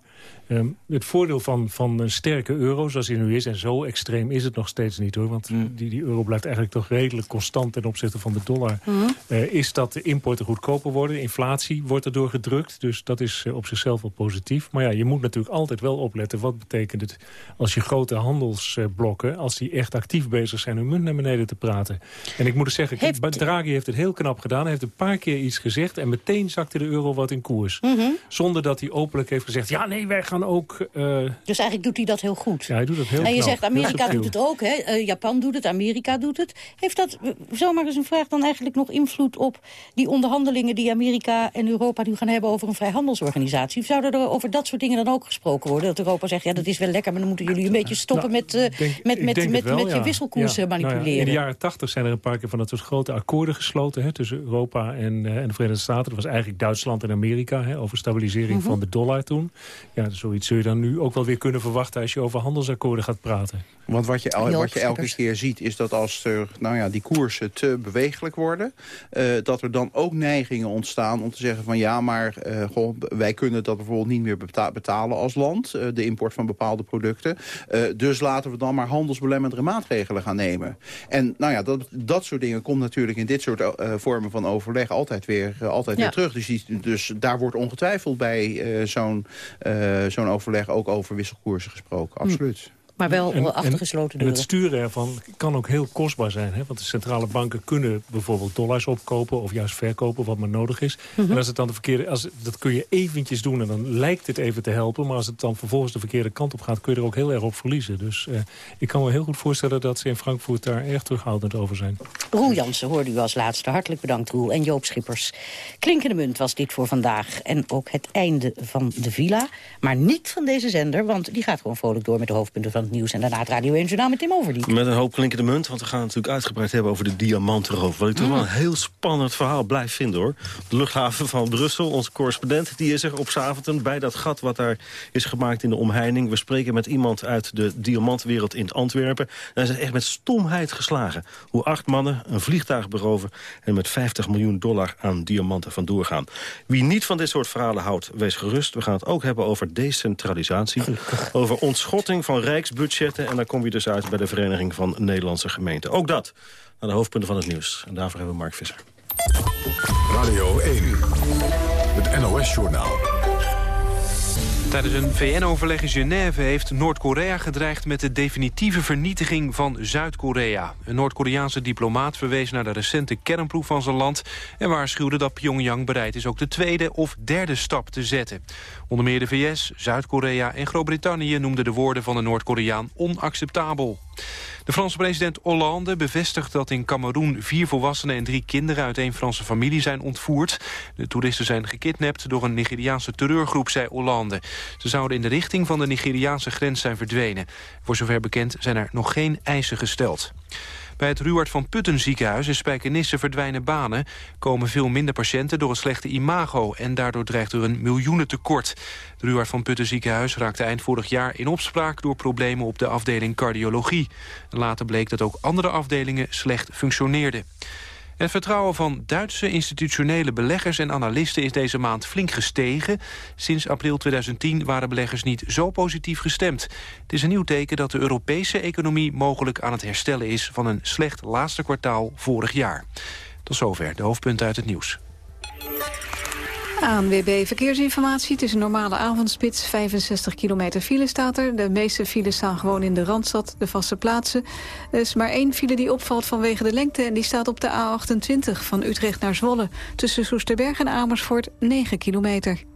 Ehm, het voordeel van, van een sterke euro, zoals die nu is... en zo extreem is het nog steeds niet, hoor. Want die, die euro blijft eigenlijk toch redelijk constant... ten opzichte van de dollar. eh, is dat de importen goedkoper worden. Inflatie wordt erdoor gedrukt. Dus dat is eh, op zichzelf wel positief. Maar ja, je moet natuurlijk altijd wel opletten... wat betekent het als je grote handelsblokken... als die echt actief bezig zijn hun munt naar beneden te praten. En ik moet dus zeggen, Heeft- Heeft... Draghi heeft het heel knap gedaan. Hij heeft een paar keer iets gezegd... en meteen zakte de euro wat in koers. Mhm. Zonder dat hij openlijk heeft gezegd... ja, nee, wij gaan ook... eh, Dus eigenlijk doet hij dat heel goed. ja, hij doet dat heel en je knap, zegt, Amerika doet het ook, hè? Eh, Japan doet het, Amerika doet het. Heeft dat, eh, zomaar eens een vraag, dan eigenlijk nog invloed op die onderhandelingen... die Amerika en Europa nu gaan hebben over een vrijhandelsorganisatie? Zouden er over dat soort dingen dan ook gesproken worden? Dat Europa zegt, ja, dat is wel lekker... maar dan moeten jullie een beetje stoppen Nou, met, denk- met, met, met, wel, met je ja. wisselkoersen Ja. Nou ja, manipuleren. in de jaren tachtig zijn er een paar keer van dat soort grote akkoorden gesloten... Hè, tussen Europa en, en de Verenigde Staten. Dat was eigenlijk Duitsland en Amerika hè, over stabilisering Mhm. van de dollar toen. Ja, zoiets zul je dan nu ook wel weer kunnen verwachten... als je over handelsakkoorden gaat praten. Want wat je, wat je elke keer ziet is dat als er, nou ja, die koersen te bewegelijk worden... eh, dat er dan ook neigingen ontstaan om te zeggen van... ja, maar eh, goh, wij kunnen dat bijvoorbeeld niet meer beta- betalen als land... eh, de import van bepaalde producten. Eh, dus laten we dan maar handelsbelemmende maatregelen gaan nemen. En nou ja, dat, dat soort dingen komt natuurlijk in dit soort eh, vormen van overleg... altijd weer, altijd Ja. weer terug. Dus, die, dus daar wordt ongetwijfeld bij eh, zo'n eh, zo'n overleg ook over wisselkoersen gesproken. Absoluut. Maar wel En- achter en- gesloten En deuren. het sturen ervan kan ook heel kostbaar zijn. Hè? Want de centrale banken kunnen bijvoorbeeld dollars opkopen... of juist verkopen, wat maar nodig is. Mhm. En als het dan de verkeerde... Als, dat kun je eventjes doen en dan lijkt het even te helpen. Maar als het dan vervolgens de verkeerde kant op gaat... kun je er ook heel erg op verliezen. Dus eh, ik kan me heel goed voorstellen dat ze in Frankfurt... daar erg terughoudend over zijn. Roel Jansen hoorde u als laatste. Hartelijk bedankt, Roel. En Joop Schippers. Klinkende munt was dit voor vandaag. En ook het einde van de villa. Maar niet van deze zender, want die gaat gewoon vrolijk door met de hoofdpunten van het nieuws. En daarna het Radio 1 Journaal met Tim Overdiek. Met een hoop klinkende munt, want we gaan het natuurlijk uitgebreid hebben over de diamantenroof. Wat ik toch wel een heel spannend verhaal blijf vinden hoor. De luchthaven van Brussel, onze correspondent, die is er op Zaventem bij dat gat wat daar is gemaakt in de omheining. We spreken met iemand uit de diamantwereld in Antwerpen. En hij is echt met stomheid geslagen. Hoe acht mannen een vliegtuig beroven en met 50 miljoen dollar aan diamanten vandoor gaan. Wie niet van dit soort verhalen houdt, wees gerust. We gaan het ook hebben over decentralisatie. Over ontschotting van rijksbudgetten. En dan kom je dus uit bij de Vereniging van Nederlandse Gemeenten. Ook dat naar de hoofdpunten van het nieuws. En daarvoor hebben we Mark Visser. Radio 1, het NOS-journaal. Tijdens een VN-overleg in Genève heeft Noord-Korea gedreigd met de definitieve vernietiging van Zuid-Korea. Een Noord-Koreaanse diplomaat verwees naar de recente kernproef van zijn land en waarschuwde dat Pyongyang bereid is ook de tweede of derde stap te zetten. Onder meer de VS, Zuid-Korea en Groot-Brittannië noemden de woorden van de Noord-Koreaan onacceptabel. De Franse president Hollande bevestigt dat in Cameroen vier volwassenen en drie kinderen uit een Franse familie zijn ontvoerd. De toeristen zijn gekidnapt door een Nigeriaanse terreurgroep, zei Hollande. Ze zouden in de richting van de Nigeriaanse grens zijn verdwenen. Voor zover bekend zijn er nog geen eisen gesteld. Bij het Ruward van Putten ziekenhuis in Spijkenisse verdwijnen banen... komen veel minder patiënten door het slechte imago... en daardoor dreigt er een miljoenentekort. Het Ruward van Putten ziekenhuis raakte eind vorig jaar in opspraak... door problemen op de afdeling cardiologie. Later bleek dat ook andere afdelingen slecht functioneerden. Het vertrouwen van Duitse institutionele beleggers en analisten is deze maand flink gestegen. Sinds april 2010 waren beleggers niet zo positief gestemd. Het is een nieuw teken dat de Europese economie mogelijk aan het herstellen is van een slecht laatste kwartaal vorig jaar. Tot zover de hoofdpunten uit het nieuws. ANWB Verkeersinformatie. Het is een normale avondspits. 65 kilometer file staat er. De meeste files staan gewoon in de Randstad, de vaste plaatsen. Er is maar één file die opvalt vanwege de lengte... en die staat op de A28 van Utrecht naar Zwolle. Tussen Soesterberg en Amersfoort 9 kilometer.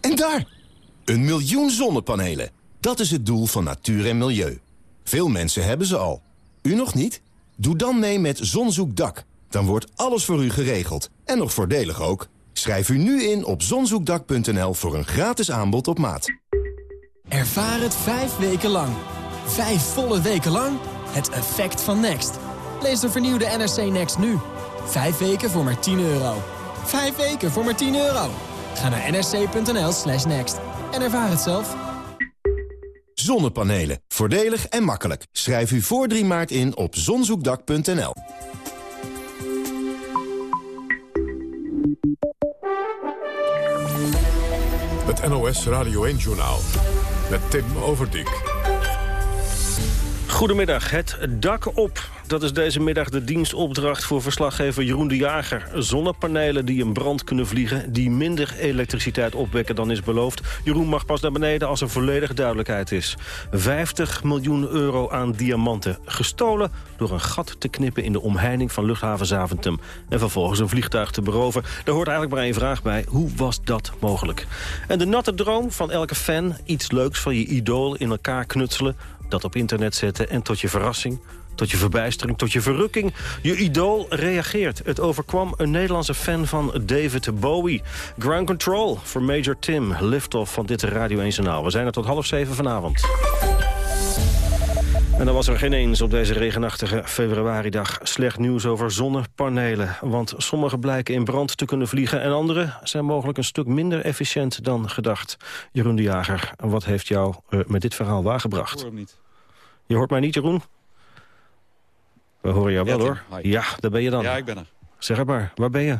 En daar! Een miljoen zonnepanelen. Dat is het doel van natuur en milieu. Veel mensen hebben ze al. U nog niet? Doe dan mee met Zonzoekdak. Dan wordt alles voor u geregeld. En nog voordelig ook. Schrijf u nu in op zonzoekdak.nl voor een gratis aanbod op maat. Ervaar het vijf weken lang. Vijf volle weken lang. Het effect van Next. Lees de vernieuwde NRC Next nu. Vijf weken voor maar 10 euro. Vijf weken voor maar 10 euro. Ga naar nsc.nl slash next en ervaar het zelf. Zonnepanelen. Voordelig en makkelijk. Schrijf u voor 3 maart in op zonzoekdak.nl. Het NOS Radio 1-journaal met Tim Overdijk. Goedemiddag, het dak op. Dat is deze middag de dienstopdracht voor verslaggever Jeroen de Jager. Zonnepanelen die in brand kunnen vliegen, die minder elektriciteit opwekken dan is beloofd. Jeroen mag pas naar beneden als er volledige duidelijkheid is. 50 miljoen euro aan diamanten. Gestolen door een gat te knippen in de omheining van luchthaven Zaventem. En vervolgens een vliegtuig te beroven. Daar hoort eigenlijk maar één vraag bij. Hoe was dat mogelijk? En de natte droom van elke fan, iets leuks van je idool in elkaar knutselen dat op internet zetten en tot je verrassing tot je verbijstering, tot je verrukking. Je idool reageert. Het overkwam een Nederlandse fan van David Bowie. Ground Control voor Major Tim, liftoff van dit Radio 1 Journaal. We zijn er tot half zeven vanavond. En dan was er geen eens op deze regenachtige februaridag slecht nieuws over zonnepanelen. Want sommige blijken in brand te kunnen vliegen... en andere zijn mogelijk een stuk minder efficiënt dan gedacht. Jeroen de Jager, wat heeft jou uh, met dit verhaal waargebracht? Ik hoor hem niet. Je hoort mij niet, Jeroen? We horen jou wel, ja, hoor. Ja, daar ben je dan. Ja, ik ben er. Zeg het maar, waar ben je?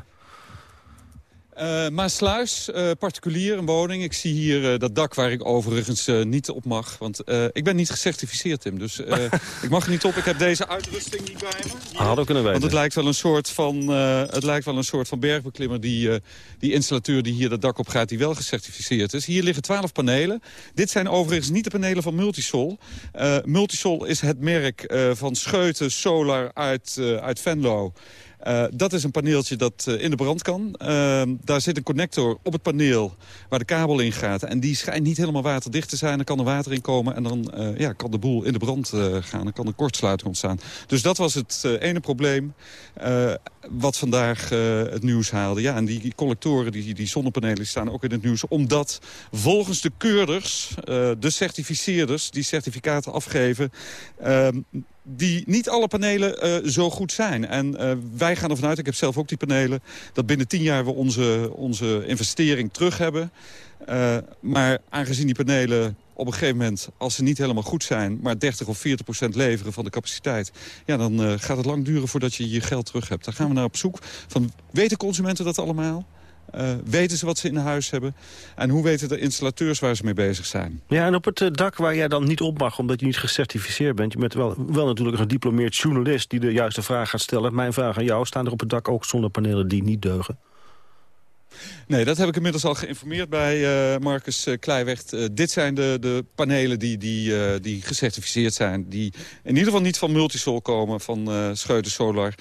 Uh, Maasluis, uh, particulier, een woning. Ik zie hier uh, dat dak waar ik overigens niet op mag. Want ik ben niet gecertificeerd, Tim. Dus ik mag er niet op. Ik heb deze uitrusting niet bij me. Hadden kunnen weten. Want het lijkt wel een soort van, het lijkt wel een soort van bergbeklimmer... Die, die installateur die hier dat dak op gaat, die wel gecertificeerd is. Hier liggen twaalf panelen. Dit zijn overigens niet de panelen van Multisol. Multisol is het merk van Scheuten Solar uit, uit Venlo... Uh, dat is een paneeltje dat uh, in de brand kan. Uh, daar zit een connector op het paneel waar de kabel in gaat. En die schijnt niet helemaal waterdicht te zijn. Dan kan er water in komen en dan ja, kan de boel in de brand gaan. Dan kan een kortsluiting ontstaan. Dus dat was het ene probleem wat vandaag het nieuws haalde. Ja, en die collectoren, die, die zonnepanelen, staan ook in het nieuws. Omdat volgens de keurders, de certificeerders, die certificaten afgeven ehm, die niet alle panelen uh, zo goed zijn. En uh, wij gaan ervan uit, ik heb zelf ook die panelen... dat binnen tien jaar we onze, onze investering terug hebben. Uh, maar aangezien die panelen op een gegeven moment, als ze niet helemaal goed zijn... maar 30 of 40 procent leveren van de capaciteit... ja, dan gaat het lang duren voordat je je geld terug hebt. Daar gaan we naar op zoek. Van, weten consumenten dat allemaal? Uh, weten ze wat ze in huis hebben? En hoe weten de installateurs waar ze mee bezig zijn? Ja, en op het uh, dak waar jij dan niet op mag, omdat je niet gecertificeerd bent... je bent wel, wel natuurlijk een gediplomeerd journalist die de juiste vraag gaat stellen. Mijn vraag aan jou, staan er op het dak ook zonnepanelen die niet deugen? Nee, dat heb ik inmiddels al geïnformeerd bij uh, Marcus uh, Kleiweg. Uh, dit zijn de, de panelen die, die, die gecertificeerd zijn. Die in ieder geval niet van Multisol komen, van Scheuten Solar.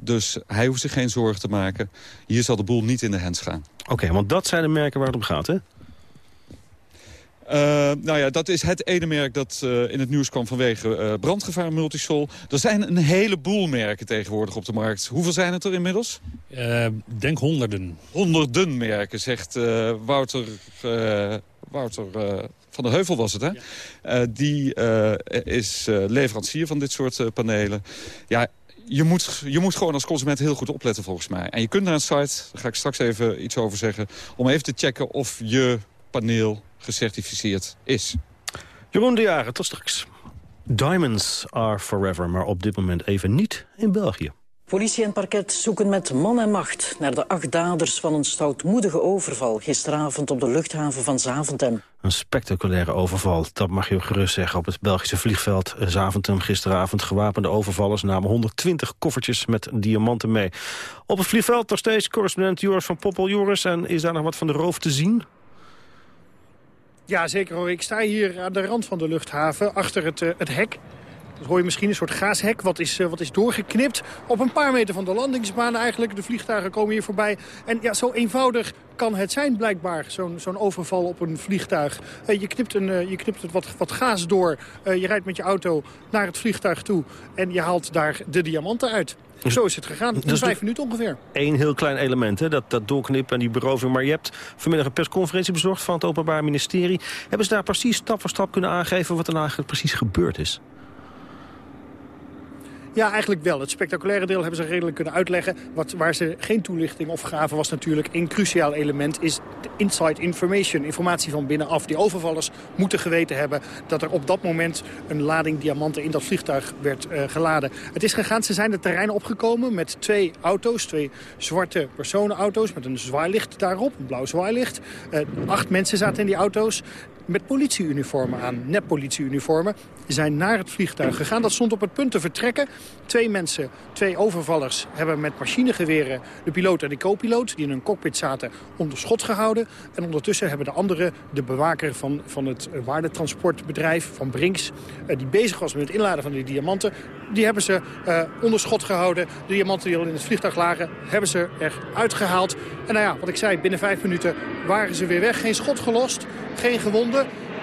dus hij hoeft zich geen zorgen te maken. Hier zal de boel niet in de hens gaan. Oké, want dat zijn de merken waar het om gaat, hè? Uh, nou ja, dat is het ene merk dat uh, in het nieuws kwam vanwege uh, brandgevaar multisol. Er zijn een heleboel merken tegenwoordig op de markt. Hoeveel zijn het er inmiddels? denk honderden. Honderden merken, zegt Wouter, Wouter van der Heuvel was het, hè? Ja. die is leverancier van dit soort panelen. Ja, je moet, je moet gewoon als consument heel goed opletten volgens mij. En je kunt naar een site, daar ga ik straks even iets over zeggen... om even te checken of je paneel gecertificeerd is. Jeroen de Jager, tot straks. Diamonds are forever, maar op dit moment even niet in België. Politie en parket zoeken met man en macht naar de acht daders van een stoutmoedige overval gisteravond op de luchthaven van Zaventem. Een spectaculaire overval, dat mag je gerust zeggen. Op het Belgische vliegveld Zaventem gisteravond gewapende overvallers namen 120 koffertjes met diamanten mee. Op het vliegveld nog steeds correspondent Joris van Poppel. Joris, en is daar nog wat van de roof te zien? Ja, zeker hoor. Ik sta hier aan de rand van de luchthaven, achter het, uh, het hek. Dat hoor je misschien een soort gaashek, wat is, uh, wat is doorgeknipt. Op een paar meter van de landingsbaan eigenlijk. De vliegtuigen komen hier voorbij. En ja, zo eenvoudig kan het zijn blijkbaar, zo'n zo'n overval op een vliegtuig. Uh, je knipt, een, je knipt het wat, wat gaas door, je rijdt met je auto naar het vliegtuig toe... en je haalt daar de diamanten uit. Dus, Zo is het gegaan, in vijf minuten ongeveer. Eén heel klein element, hè? Dat, dat doorknippen en die beroving. Maar je hebt vanmiddag een persconferentie bezorgd van het Openbaar Ministerie. Hebben ze daar precies stap voor stap kunnen aangeven wat er nou eigenlijk precies gebeurd is? Ja, eigenlijk wel. Het spectaculaire deel hebben ze redelijk kunnen uitleggen. Wat, waar ze geen toelichting of gaven was natuurlijk een cruciaal element... is de inside information, informatie van binnenaf. Die overvallers moeten geweten hebben dat er op dat moment... een lading diamanten in dat vliegtuig werd uh, geladen. Het is gegaan, ze zijn het terrein opgekomen met twee auto's. Twee zwarte personenauto's met een zwaailicht daarop, een blauw zwaailicht. Uh, acht mensen zaten in die auto's met politieuniformen aan, nep-politieuniformen, zijn naar het vliegtuig gegaan. Dat stond op het punt te vertrekken. Twee mensen, twee overvallers, hebben met machinegeweren de piloot en de co-piloot... die in een cockpit zaten, onder schot gehouden. En ondertussen hebben de anderen, de bewaker van, van het waardetransportbedrijf van Brinks... Eh, die bezig was met het inladen van die diamanten... die hebben ze uh, onder schot gehouden. De diamanten die al in het vliegtuig lagen, hebben ze eruit gehaald. En nou ja, wat ik zei, binnen vijf minuten waren ze weer weg. Geen schot gelost, geen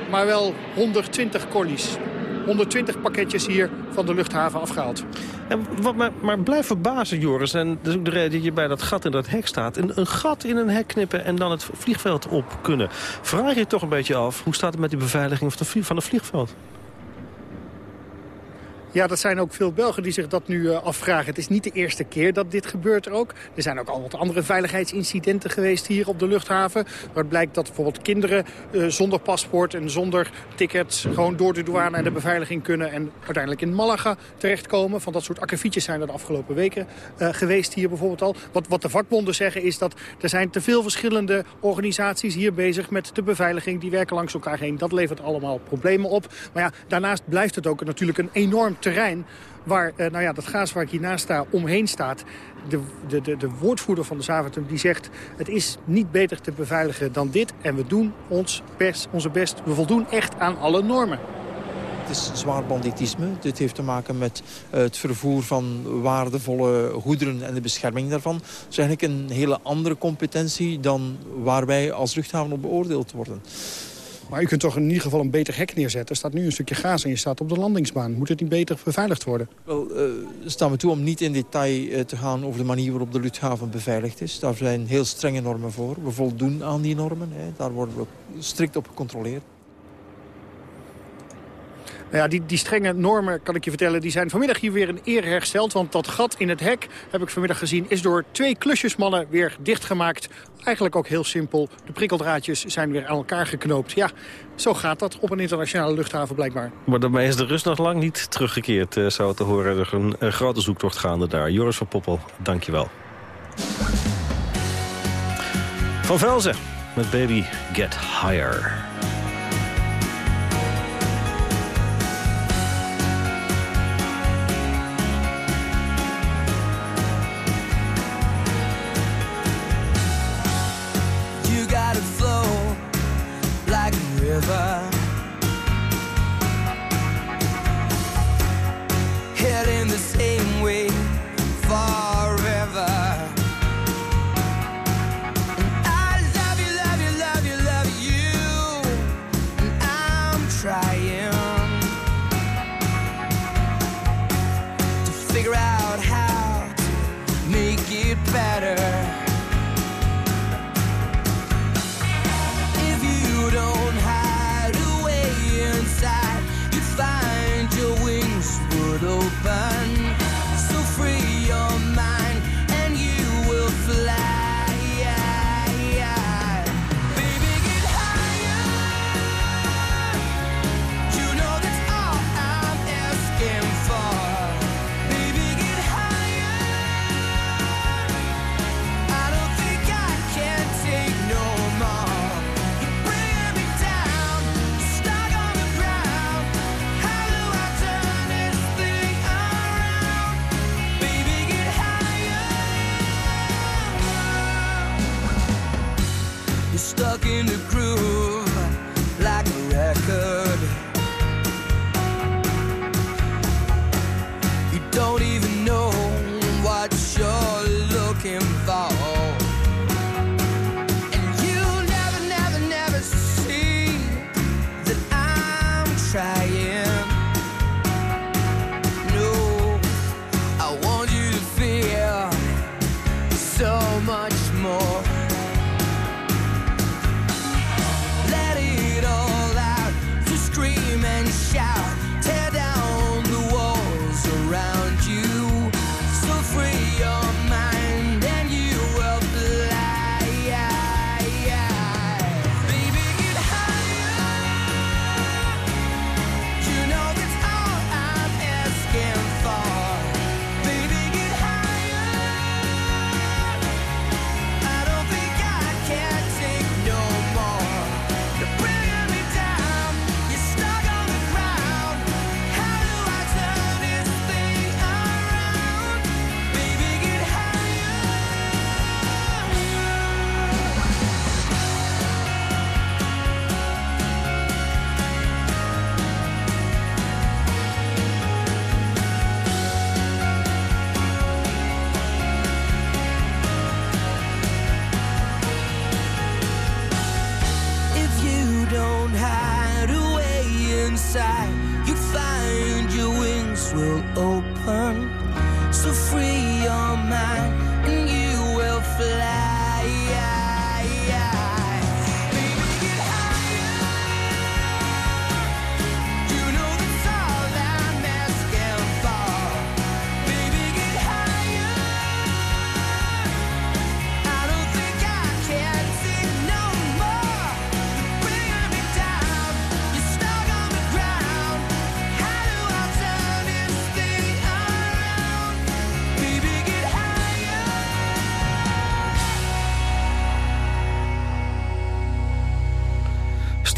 maar wel 120 collies. 120 pakketjes hier van de luchthaven afgehaald. En wat maar, maar blijf verbazen, Joris, en dat is ook de reden dat je bij dat gat in dat hek staat. Een, een gat in een hek knippen en dan het vliegveld op kunnen. Vraag je toch een beetje af, hoe staat het met die beveiliging van het vliegveld? Ja, dat zijn ook veel Belgen die zich dat nu uh, afvragen. Het is niet de eerste keer dat dit gebeurt ook. Er zijn ook al wat andere veiligheidsincidenten geweest hier op de luchthaven. Waar blijkt dat bijvoorbeeld kinderen uh, zonder paspoort en zonder tickets... gewoon door de douane en de beveiliging kunnen... en uiteindelijk in Malaga terechtkomen. Van dat soort akkefietjes zijn er de afgelopen weken uh, geweest hier bijvoorbeeld al. Wat, wat de vakbonden zeggen is dat er zijn te veel verschillende organisaties hier bezig... met de beveiliging. Die werken langs elkaar heen. Dat levert allemaal problemen op. Maar ja, daarnaast blijft het ook natuurlijk een enorm terrein waar uh, nou ja, dat gaas waar ik hiernaast sta omheen staat. De, de, de, de woordvoerder van de Zaventem die zegt... het is niet beter te beveiligen dan dit. En we doen ons best, onze best. We voldoen echt aan alle normen. Het is zwaar banditisme. Dit heeft te maken met uh, het vervoer van waardevolle goederen en de bescherming daarvan. Het is eigenlijk een hele andere competentie dan waar wij als luchthaven op beoordeeld worden. Maar u kunt toch in ieder geval een beter hek neerzetten. Er staat nu een stukje gaas en je staat op de landingsbaan. Moet het niet beter beveiligd worden? Wel, uh, staan we toe om niet in detail uh, te gaan over de manier waarop de luchthaven beveiligd is. Daar zijn heel strenge normen voor. We voldoen aan die normen. Hè. Daar worden we strikt op gecontroleerd. Nou ja, die, die strenge normen, kan ik je vertellen, die zijn vanmiddag hier weer een eer hersteld. Want dat gat in het hek, heb ik vanmiddag gezien, is door twee klusjesmannen weer dichtgemaakt. Eigenlijk ook heel simpel. De prikkeldraadjes zijn weer aan elkaar geknoopt. Ja, zo gaat dat op een internationale luchthaven blijkbaar. Maar daarmee is de rust nog lang niet teruggekeerd, uh, zou te horen. Er een, een grote zoektocht gaande daar. Joris van Poppel, dank je wel. Van Velzen met Baby Get Higher. River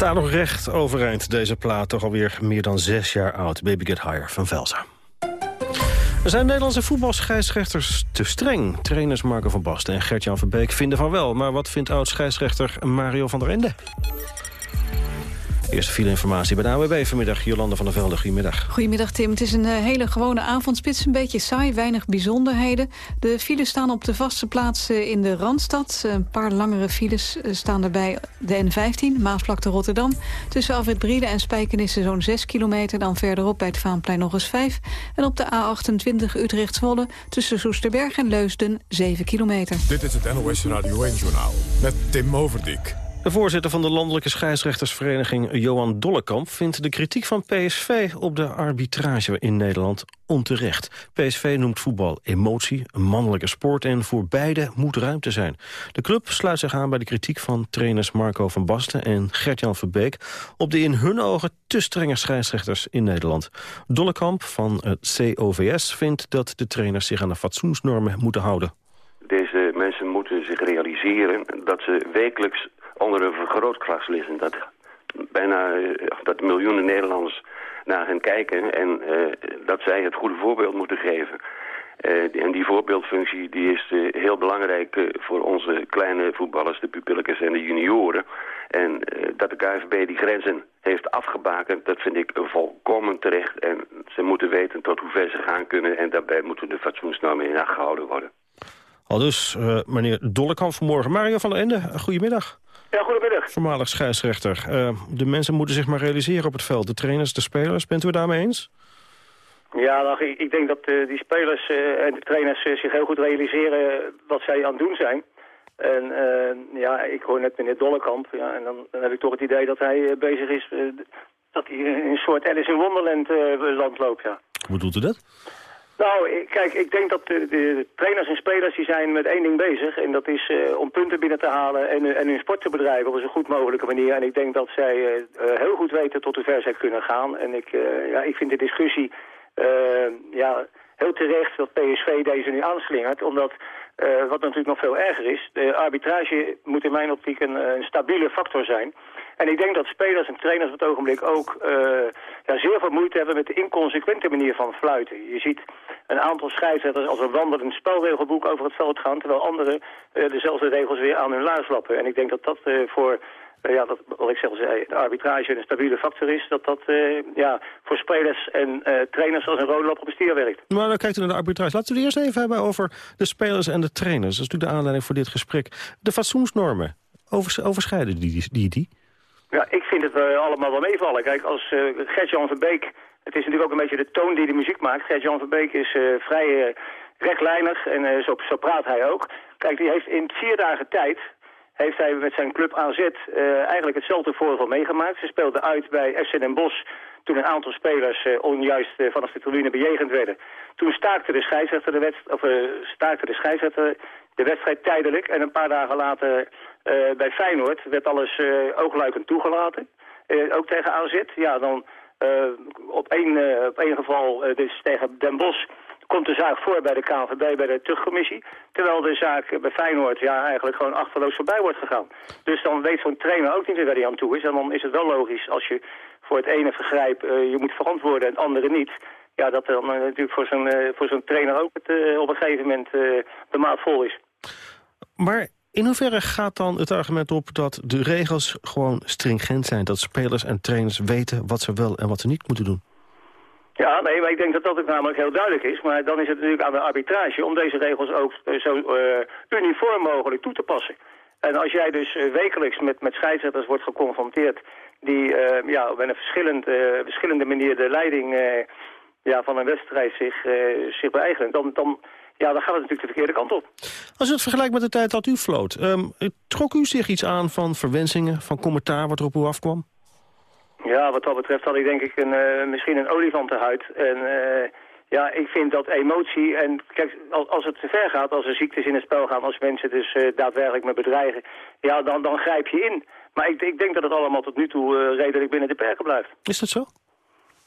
Sta nog recht overeind, deze plaat. Toch alweer meer dan zes jaar oud. Baby Get Higher van Velza. Zijn Nederlandse voetbalscheidsrechters te streng? Trainers Marco van Basten en Gert-Jan Verbeek vinden van wel. Maar wat vindt oud-scheidsrechter Mario van der Ende? Eerste file informatie bij de AWB vanmiddag. Jolanda van der Velde, goedemiddag. Goedemiddag Tim. Het is een uh, hele gewone avondspits. Een beetje saai, weinig bijzonderheden. De files staan op de vaste plaatsen in de Randstad. Een paar langere files eh, staan erbij de N15, Maasvlakte Rotterdam. Tussen Afrit Brieden en Spijkenissen zo'n 6 kilometer. Dan verderop bij het Vaanplein nog eens 5. En op de A28 Utrecht-Zwolle tussen Soesterberg en Leusden 7 kilometer. Dit is het NOS Radio 1-journaal met Tim Overdijk. De voorzitter van de Landelijke Scheidsrechtersvereniging, Johan Dollekamp... vindt de kritiek van PSV op de arbitrage in Nederland onterecht. PSV noemt voetbal emotie, een mannelijke sport... en voor beide moet ruimte zijn. De club sluit zich aan bij de kritiek van trainers Marco van Basten... en Gert-Jan Verbeek op de in hun ogen te strenge scheidsrechters in Nederland. Dollekamp van het COVS vindt dat de trainers zich aan de fatsoensnormen moeten houden. Deze mensen moeten zich realiseren dat ze wekelijks onder een vergrootglas liggen. Dat bijna dat miljoenen Nederlanders naar hen kijken en uh, dat zij het goede voorbeeld moeten geven. Uh, en die voorbeeldfunctie die is heel belangrijk voor onze kleine voetballers, de pupilletjes en de junioren. En dat de KVB die grenzen heeft afgebakend, dat vind ik volkomen terecht. En ze moeten weten tot hoe ver ze gaan kunnen en daarbij moeten de fatsoensnormen in acht gehouden worden. Al dus meneer Dollekamp vanmorgen. Mario van der Ende, goedemiddag. Ja, goedemiddag. Voormalig scheidsrechter. Uh, de mensen moeten zich maar realiseren op het veld. De trainers, de spelers. Bent u het daarmee eens? Ja, nou, ik, ik, denk dat uh, die spelers uh, en de trainers zich heel goed realiseren wat zij aan het doen zijn. En ja, ik hoor net meneer Dollekamp. Ja, en dan, dan heb ik toch het idee dat hij bezig is... dat hij in een soort Alice in Wonderland land loopt, ja. Hoe doet u dat? Nou, kijk, ik denk dat de, trainers en spelers die zijn met één ding bezig. En dat is uh, om punten binnen te halen en, en hun sport te bedrijven op een zo goed mogelijke manier. En ik denk dat zij uh, heel goed weten tot hoe ver zij kunnen gaan. En ik, ja, ik vind de discussie ja, heel terecht dat PSV deze nu aanslingert. Omdat, wat natuurlijk nog veel erger is, de arbitrage moet in mijn optiek een stabiele factor zijn. En ik denk dat spelers en trainers op het ogenblik ook uh, ja, zeer veel moeite hebben met de inconsequente manier van fluiten. Je ziet een aantal scheidsrechters als een wandelend spelregelboek over het veld gaan, terwijl anderen uh, dezelfde regels weer aan hun laars lappen. En ik denk dat dat uh, voor ja, dat, wat ik zelf zei, de arbitrage een stabiele factor is, dat dat ja, voor spelers en trainers als een rode lap op het stier werkt. Maar dan kijkt u naar de arbitrage. Laten we het eerst even hebben over de spelers en de trainers. Dat is natuurlijk de aanleiding voor dit gesprek. De fatsoensnormen, overschrijden die die? die? Ja, ik vind het uh, allemaal wel meevallen. Kijk, als uh, Gert-Jan Verbeek... Het is natuurlijk ook een beetje de toon die de muziek maakt. Gert-Jan Verbeek is uh, vrij rechtlijnig en zo, zo praat hij ook. Kijk, die heeft in vier dagen tijd... heeft hij met zijn club AZ eigenlijk hetzelfde voorval meegemaakt. Ze speelden uit bij FC Den Bosch toen een aantal spelers onjuist vanaf de tribune bejegend werden. Toen staakte de scheidsrechter de, wedstrijd, of, staakte de, scheidsrechter de wedstrijd tijdelijk. En een paar dagen later uh, bij Feyenoord werd alles uh, oogluikend toegelaten. Uh, ook tegen AZ. Ja, dan op, één, op één geval, dus tegen Den Bosch, komt de zaak voor bij de KNVB, bij de terugcommissie. Terwijl de zaak bij Feyenoord ja, eigenlijk gewoon achterloos voorbij wordt gegaan. Dus dan weet zo'n trainer ook niet waar hij aan toe is. En dan is het wel logisch als je voor het ene vergrijp je moet verantwoorden en het andere niet. Ja, dat dan natuurlijk voor zo'n voor zo'n trainer ook het, op een gegeven moment de maat vol is. Maar in hoeverre gaat dan het argument op dat de regels gewoon stringent zijn? Dat spelers en trainers weten wat ze wel en wat ze niet moeten doen? Ja, nee, maar ik denk dat dat ook namelijk heel duidelijk is. Maar dan is het natuurlijk aan de arbitrage om deze regels ook uh, zo uh, uniform mogelijk toe te passen. En als jij dus uh, wekelijks met, met scheidsrechters wordt geconfronteerd... die ja, op een verschillend, verschillende manier de leiding ja, van een wedstrijd zich, zich beëigenen... dan, dan ja, dan gaat het natuurlijk de verkeerde kant op. Als u het vergelijkt met de tijd dat u floot, um, trok u zich iets aan van verwensingen, van commentaar wat er op u afkwam? Ja, wat dat betreft had ik denk ik een, uh, misschien een olifantenhuid. En uh, ja, ik vind dat emotie, en kijk, als, als het te ver gaat, als er ziektes in het spel gaan, als mensen dus uh, daadwerkelijk me bedreigen, ja, dan, dan grijp je in. Maar ik, ik denk dat het allemaal tot nu toe redelijk binnen de perken blijft. Is dat zo?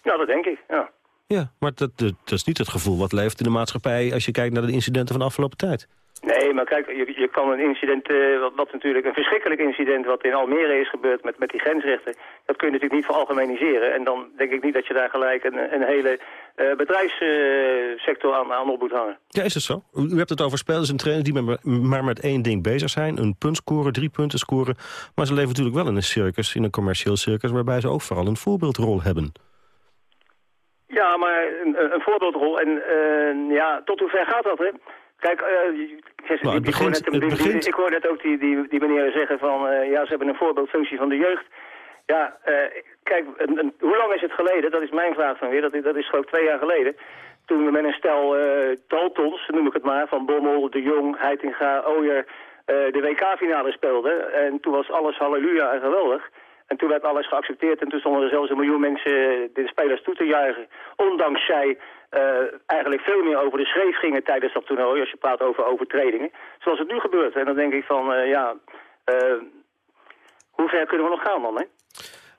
Ja, dat denk ik, ja. Ja, maar dat, dat, is niet het gevoel wat leeft in de maatschappij... als je kijkt naar de incidenten van de afgelopen tijd. Nee, maar kijk, je, je kan een incident, uh, wat, wat, natuurlijk een verschrikkelijk incident wat in Almere is gebeurd met, met die grensrechten, dat kun je natuurlijk niet veralgemeniseren. En dan denk ik niet dat je daar gelijk een, een hele uh, bedrijfssector aan, aan op moet hangen. Ja, is het zo? U hebt het over spelers en trainers die maar, maar met één ding bezig zijn. Een punt scoren, drie punten scoren. Maar ze leven natuurlijk wel in een circus, in een commercieel circus, waarbij ze ook vooral een voorbeeldrol hebben. Ja, maar een, een voorbeeldrol. En uh, ja, tot hoe ver gaat dat, hè? Kijk, uh, ik, hoor net, begint... ik hoor net ook die, die, die meneer zeggen van... Uh, ja, ze hebben een voorbeeldfunctie van de jeugd. Ja, uh, kijk, een, een, hoe lang is het geleden? Dat is mijn vraag van weer. Dat, dat is geloof ik twee jaar geleden. Toen we met een stel Daltons, noem ik het maar... van Bommel, De Jong, Heitinga, Ooyer... de WK-finale speelden. En toen was alles halleluja en geweldig. En toen werd alles geaccepteerd en toen stonden er zelfs een miljoen mensen de spelers toe te juichen. Ondanks zij uh, eigenlijk veel meer over de schreef gingen tijdens dat toernooi, als je praat over overtredingen. Zoals het nu gebeurt. En dan denk ik van, uh, ja, hoe ver kunnen we nog gaan dan, hè?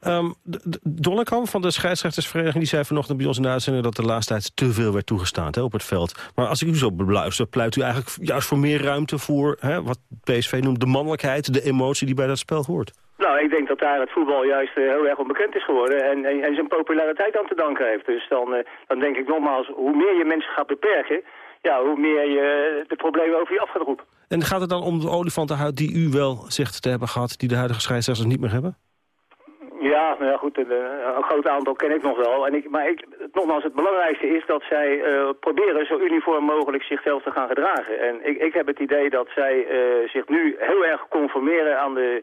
Um, Donnekamp van de scheidsrechtersvereniging die zei vanochtend bij ons in de uitzending dat de laatste tijd te veel werd toegestaan hè, op het veld. Maar als ik u zo beluister, pleit u eigenlijk juist voor meer ruimte voor hè, wat PSV noemt de mannelijkheid, de emotie die bij dat spel hoort. Nou, ik denk dat daar het voetbal juist uh, heel erg onbekend is geworden en, en, en, zijn populariteit aan te danken heeft. Dus dan, uh, dan denk ik nogmaals, hoe meer je mensen gaat beperken, ja, hoe meer je de problemen over je af gaat roepen. En gaat het dan om de olifantenhuid die u wel zegt te hebben gehad, die de huidige scheidsrechters niet meer hebben? Ja, nou ja, goed, een, een, groot aantal ken ik nog wel. En ik, maar ik, nogmaals, het belangrijkste is dat zij uh, proberen zo uniform mogelijk zichzelf te gaan gedragen. En ik, ik heb het idee dat zij zich nu heel erg conformeren aan de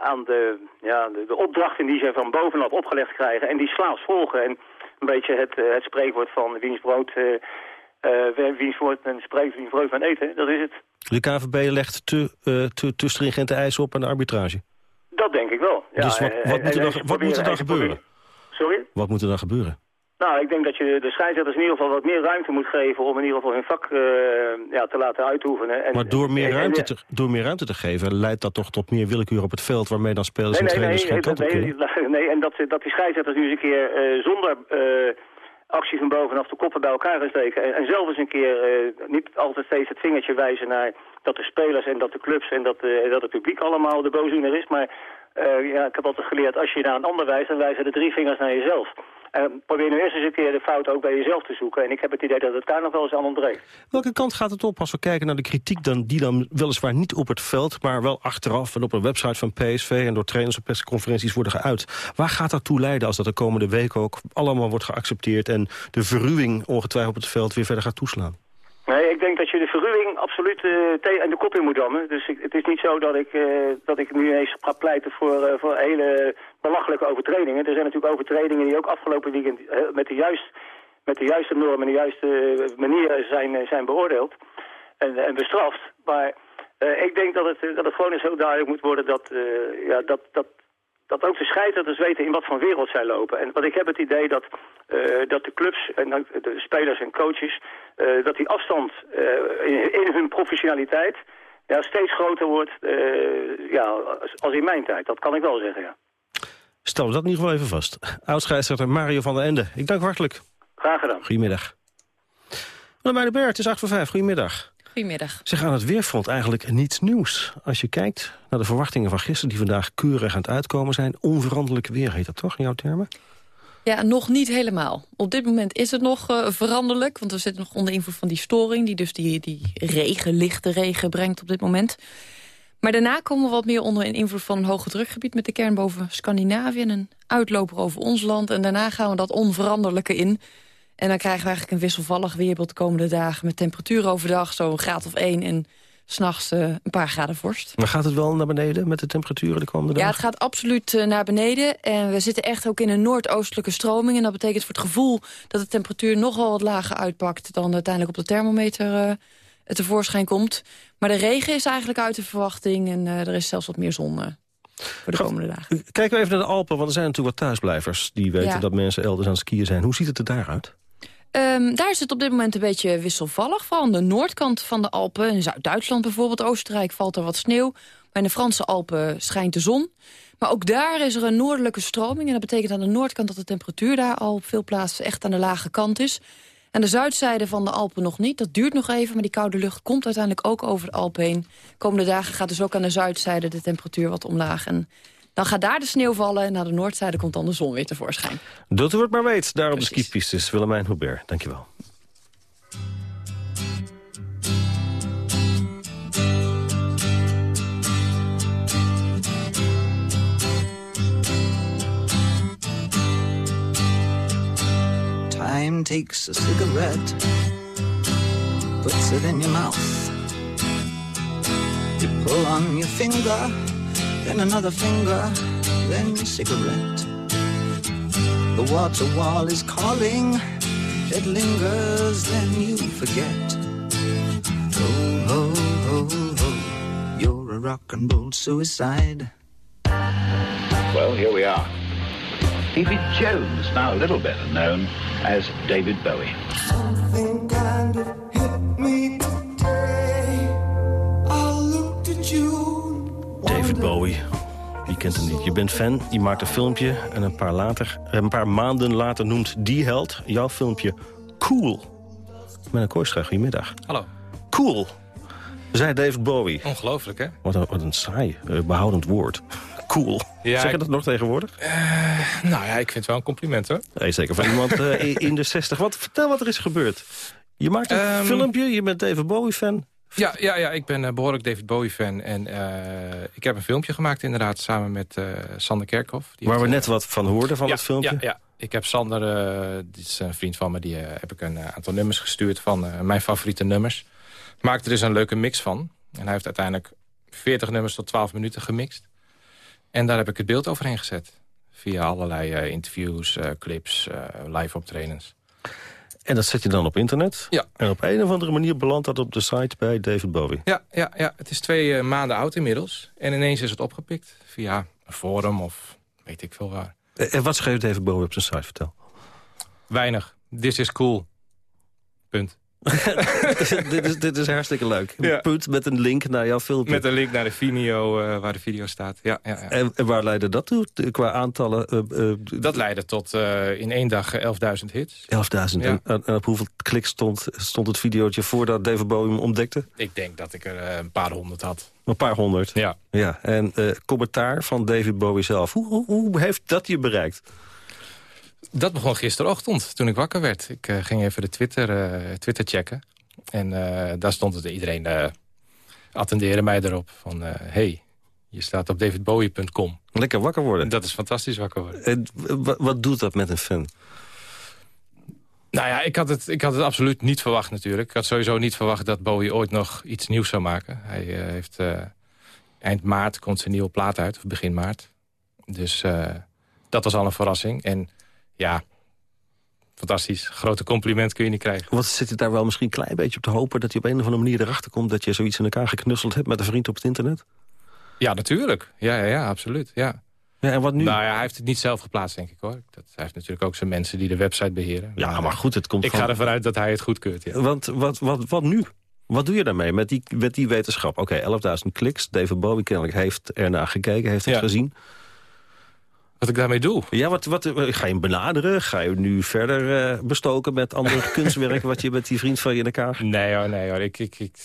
aan de, ja, de, de, opdrachten die ze van bovenaf opgelegd krijgen en die slaafs volgen. En een beetje het, uh, het spreekwoord van wiens brood, uh, wiens woord men spreekt, wiens brood van eten, dat is het. De KVB legt te, te, te stringente eisen op aan de arbitrage? Dat denk ik wel. Ja, dus wat, wat moet er dan, wat moet er dan gebeuren? Sorry? Wat moet er dan gebeuren? Nou, ik denk dat je de scheidsrechters in ieder geval wat meer ruimte moet geven... om in ieder geval hun vak uh, ja, te laten uitoefenen. En, maar door meer, ruimte te, door meer ruimte te geven... leidt dat toch tot meer willekeur op het veld... waarmee dan spelers nee, en trainers nee, geen nee, nee, nee, nee, en dat, dat die scheidsrechters nu eens een keer uh, zonder... Uh, actie van bovenaf de koppen bij elkaar gaan steken. En, en zelf eens een keer niet altijd steeds het vingertje wijzen naar dat de spelers en dat de clubs en dat, dat het publiek allemaal de boosdoener is. Maar ja, ik heb altijd geleerd, als je naar een ander wijst, dan wijzen de drie vingers naar jezelf. Uh, probeer nu eerst eens een keer de fout ook bij jezelf te zoeken. En ik heb het idee dat het daar nog wel eens aan ontbreekt. Welke kant gaat het op als we kijken naar de kritiek dan, die dan weliswaar niet op het veld... maar wel achteraf en op een website van PSV en door trainers op persconferenties worden geuit? Waar gaat dat toe leiden als dat de komende weken ook allemaal wordt geaccepteerd... en de verruwing ongetwijfeld op het veld weer verder gaat toeslaan? Ik denk dat je de verruwing absoluut uh, en de kop in moet dammen. Dus het is niet zo dat ik, uh, dat ik nu eens ga pleiten voor, uh, voor hele belachelijke overtredingen. Er zijn natuurlijk overtredingen die ook afgelopen weekend met, de juist, met de juiste normen en de juiste manier zijn, zijn beoordeeld en, en bestraft. Maar ik denk dat het, dat het gewoon eens heel duidelijk moet worden dat, ja, dat, dat dat ook de scheidsrechters weten in wat voor wereld zij lopen. En wat ik heb het idee dat, uh, dat de clubs, en de spelers en coaches, uh, dat die afstand uh, in, in, hun professionaliteit ja, steeds groter wordt ja, als in mijn tijd. Dat kan ik wel zeggen, ja. Stel dat in ieder geval even vast. Oud-scheidsrechter Mario van der Ende. Ik dank hartelijk. Graag gedaan. Goedemiddag. Meneer de het is 8 voor 5. Goedemiddag. Goedemiddag. Zeg aan het weerfront eigenlijk niets nieuws. Als je kijkt naar de verwachtingen van gisteren... die vandaag keurig aan het uitkomen zijn. Onveranderlijk weer heet dat toch in jouw termen? Ja, nog niet helemaal. Op dit moment is het nog uh, veranderlijk. Want we zitten nog onder invloed van die storing... die dus die, die regen, lichte regen brengt op dit moment. Maar daarna komen we wat meer onder invloed van een hoge drukgebied... met de kern boven Scandinavië en een uitloper over ons land. En daarna gaan we dat onveranderlijke in... En dan krijgen we eigenlijk een wisselvallig weerbeeld de komende dagen... met temperatuur overdag zo'n graad of één en s'nachts uh, een paar graden vorst. Maar gaat het wel naar beneden met de temperaturen de komende dagen? Ja, het gaat absoluut uh, naar beneden. En we zitten echt ook in een noordoostelijke stroming. En dat betekent voor het gevoel dat de temperatuur nogal wat lager uitpakt... dan uiteindelijk op de thermometer uh, tevoorschijn komt. Maar de regen is eigenlijk uit de verwachting. En er is zelfs wat meer zon voor de komende dagen. Kijken we even naar de Alpen, want er zijn natuurlijk wat thuisblijvers... die weten ja. dat mensen elders aan het skiën zijn. Hoe ziet het er daaruit? Um, daar is het op dit moment een beetje wisselvallig. Aan de noordkant van de Alpen. In Zuid-Duitsland bijvoorbeeld, Oostenrijk valt er wat sneeuw. In de Franse Alpen schijnt de zon. Maar ook daar is er een noordelijke stroming. En dat betekent aan de noordkant dat de temperatuur daar al op veel plaatsen echt aan de lage kant is. Aan de zuidzijde van de Alpen nog niet. Dat duurt nog even, maar die koude lucht komt uiteindelijk ook over de Alpen heen. Komende dagen gaat dus ook aan de zuidzijde de temperatuur wat omlaag. En dan gaat daar de sneeuw vallen en naar de noordzijde komt dan de zon weer tevoorschijn. Dat u het maar weet, daar op de skipistes. Willemijn Hubert, dankjewel. Time takes a cigarette, puts it in your mouth. You pull on your finger, then another finger, then a cigarette. The water wall is calling, it lingers, then you forget. Oh, oh, oh, oh, you're a rock and roll suicide. Well, here we are. Davy Jones, now a little better known as David Bowie. Something kind of hit me David Bowie. Wie kent hem niet? Je bent fan, je maakt een filmpje... en een paar, later, een paar maanden later noemt die held jouw filmpje cool. Met een Kooistra, goedemiddag. Hallo. Cool, zei David Bowie. Ongelooflijk, hè? Wat een, wat een saai, eh, behoudend woord. Cool. Ja, zeg je ik- dat nog tegenwoordig? Eh, nou ja, ik vind het wel een compliment, hoor. Nee, zeker van iemand eh, in- in de 60. Wat, vertel wat er is gebeurd. Je maakt een Ehm, filmpje, je bent David Bowie-fan. Ja, ja, ja, ik ben eh, behoorlijk David Bowie-fan. En eh, ik heb een filmpje gemaakt inderdaad samen met eh, Sander Kerkhoff. Die Waar we net wat van hoorden van ja, het filmpje. Ja, ja, ik heb Sander, eh die is een vriend van me, die heb ik een aantal nummers gestuurd van mijn favoriete nummers. Maakte er dus een leuke mix van. En hij heeft uiteindelijk 40 nummers tot 12 minuten gemixt. En daar heb ik het beeld overheen gezet. Via allerlei interviews, clips, live optredens. En dat zet je dan op internet. Ja. En op een of andere manier belandt dat op de site bij David Bowie. Ja, ja, ja, het is twee eh, maanden oud inmiddels. En ineens is het opgepikt via een forum of weet ik veel waar. Eh, En wat schreef David Bowie op zijn site? Vertel. Weinig. This is cool. Punt. dit, is, dit is hartstikke leuk. Ja. punt met een link naar jouw filmpje. Met een link naar de Vimeo eh, waar de video staat. Ja, ja, ja. En, en waar leidde dat toe qua aantallen? eh, eh, Dat leidde tot in één dag eh, 11.000 hits. 11.000. Ja. En, en op hoeveel kliks stond, stond het videootje voordat David Bowie hem ontdekte? Ik denk dat ik er een paar honderd had. Een paar honderd. Ja. ja. En commentaar van David Bowie zelf. Hoe, hoe, hoe heeft dat je bereikt? Dat begon gisterochtend toen ik wakker werd. Ik eh, ging even de Twitter, eh, Twitter checken. En eh, daar stond het iedereen attendeerde mij erop. Van, hey, je staat op davidbowie.com. Lekker wakker worden. Dat is fantastisch wakker worden. En wat, doet dat met een fan? Nou ja, ik had, het, ik had het absoluut niet verwacht natuurlijk. Ik had sowieso niet verwacht dat Bowie ooit nog iets nieuws zou maken. Hij heeft eind maart komt zijn nieuwe plaat uit, of begin maart. Dus dat was al een verrassing. En ja, fantastisch. Grote compliment kun je niet krijgen. Wat zit het daar wel misschien een klein beetje op te hopen... dat je op een of andere manier erachter komt... dat je zoiets in elkaar geknusseld hebt met een vriend op het internet? Ja, natuurlijk. Ja, ja, ja absoluut. Ja. Ja, en wat nu? Nou ja, hij heeft het niet zelf geplaatst, denk ik hoor. Dat, hij heeft natuurlijk ook zijn mensen die de website beheren. Ja, maar goed, het komt Ik van... ga ervan uit dat hij het goedkeurt, ja. Want wat, wat, wat nu? Wat doe je daarmee met die, met die wetenschap? Oké, 11.000 kliks. David Bowie kennelijk heeft ernaar gekeken, heeft het Ja. gezien. Wat ik daarmee doe? Ja, wat, wat, ga je hem benaderen? Ga je nu verder eh, bestoken met andere kunstwerk... wat je met die vriend van je in elkaar... Nee hoor, nee hoor. Ik, ik, ik,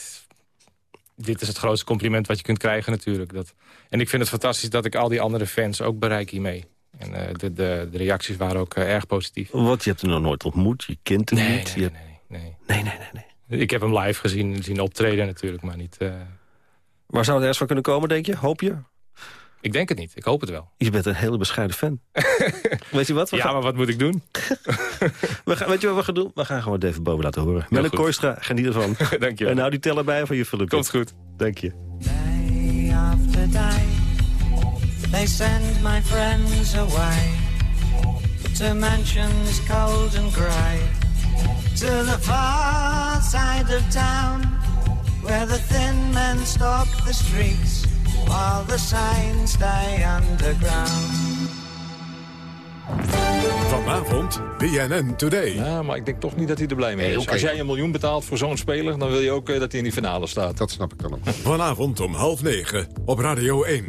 dit is het grootste compliment wat je kunt krijgen natuurlijk. Dat, en ik vind het fantastisch dat ik al die andere fans ook bereik hiermee. En eh, de, de, de reacties waren ook eh, erg positief. Want je hebt hem nog nooit ontmoet, je kent hem Nee, niet. nee, je... nee, nee. Nee, nee, nee, nee. Ik heb hem live gezien, zien optreden natuurlijk, maar niet... eh, Waar zou het ergens van kunnen komen, denk je? Hoop je? Ik denk het niet, ik hoop het wel. Je bent een hele bescheiden fan. weet je wat? We ja, gaan, maar wat moet ik doen? we gaan, weet je wat we gaan doen? We gaan gewoon David Bowie laten horen. Met een goed. Kooistra, geniet ervan. Dank je En nou die tellen bij van je filmpje. Komt goed. Dank je. Day after day, they send my friends away to mansions cold and grey, to the far side of town, where the thin men stalk the streets, while the signs stay underground. Vanavond BNN Today. Ja, maar ik denk toch niet dat hij er blij mee Nee, is. Als jij een miljoen betaalt voor zo'n speler... dan wil je ook eh, dat hij in die finale staat. Dat snap ik dan ook. Vanavond om half negen op Radio 1.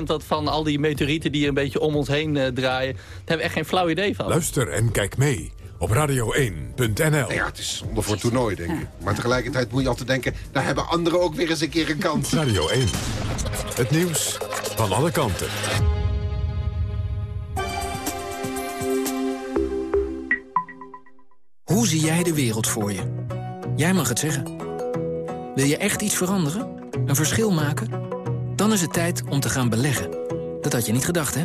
90% dat van al die meteorieten die een beetje om ons heen eh, draaien... daar hebben we echt geen flauw idee van. Luister en kijk mee op radio1.nl. Ja, het is zonde voor toernooi, denk ik. Maar tegelijkertijd moet je altijd denken... daar hebben anderen ook weer eens een keer een kans. Radio 1. Het nieuws van alle kanten. Hoe zie jij de wereld voor je? Jij mag het zeggen. Wil je echt iets veranderen? Een verschil maken? Dan is het tijd om te gaan beleggen. Dat had je niet gedacht, hè?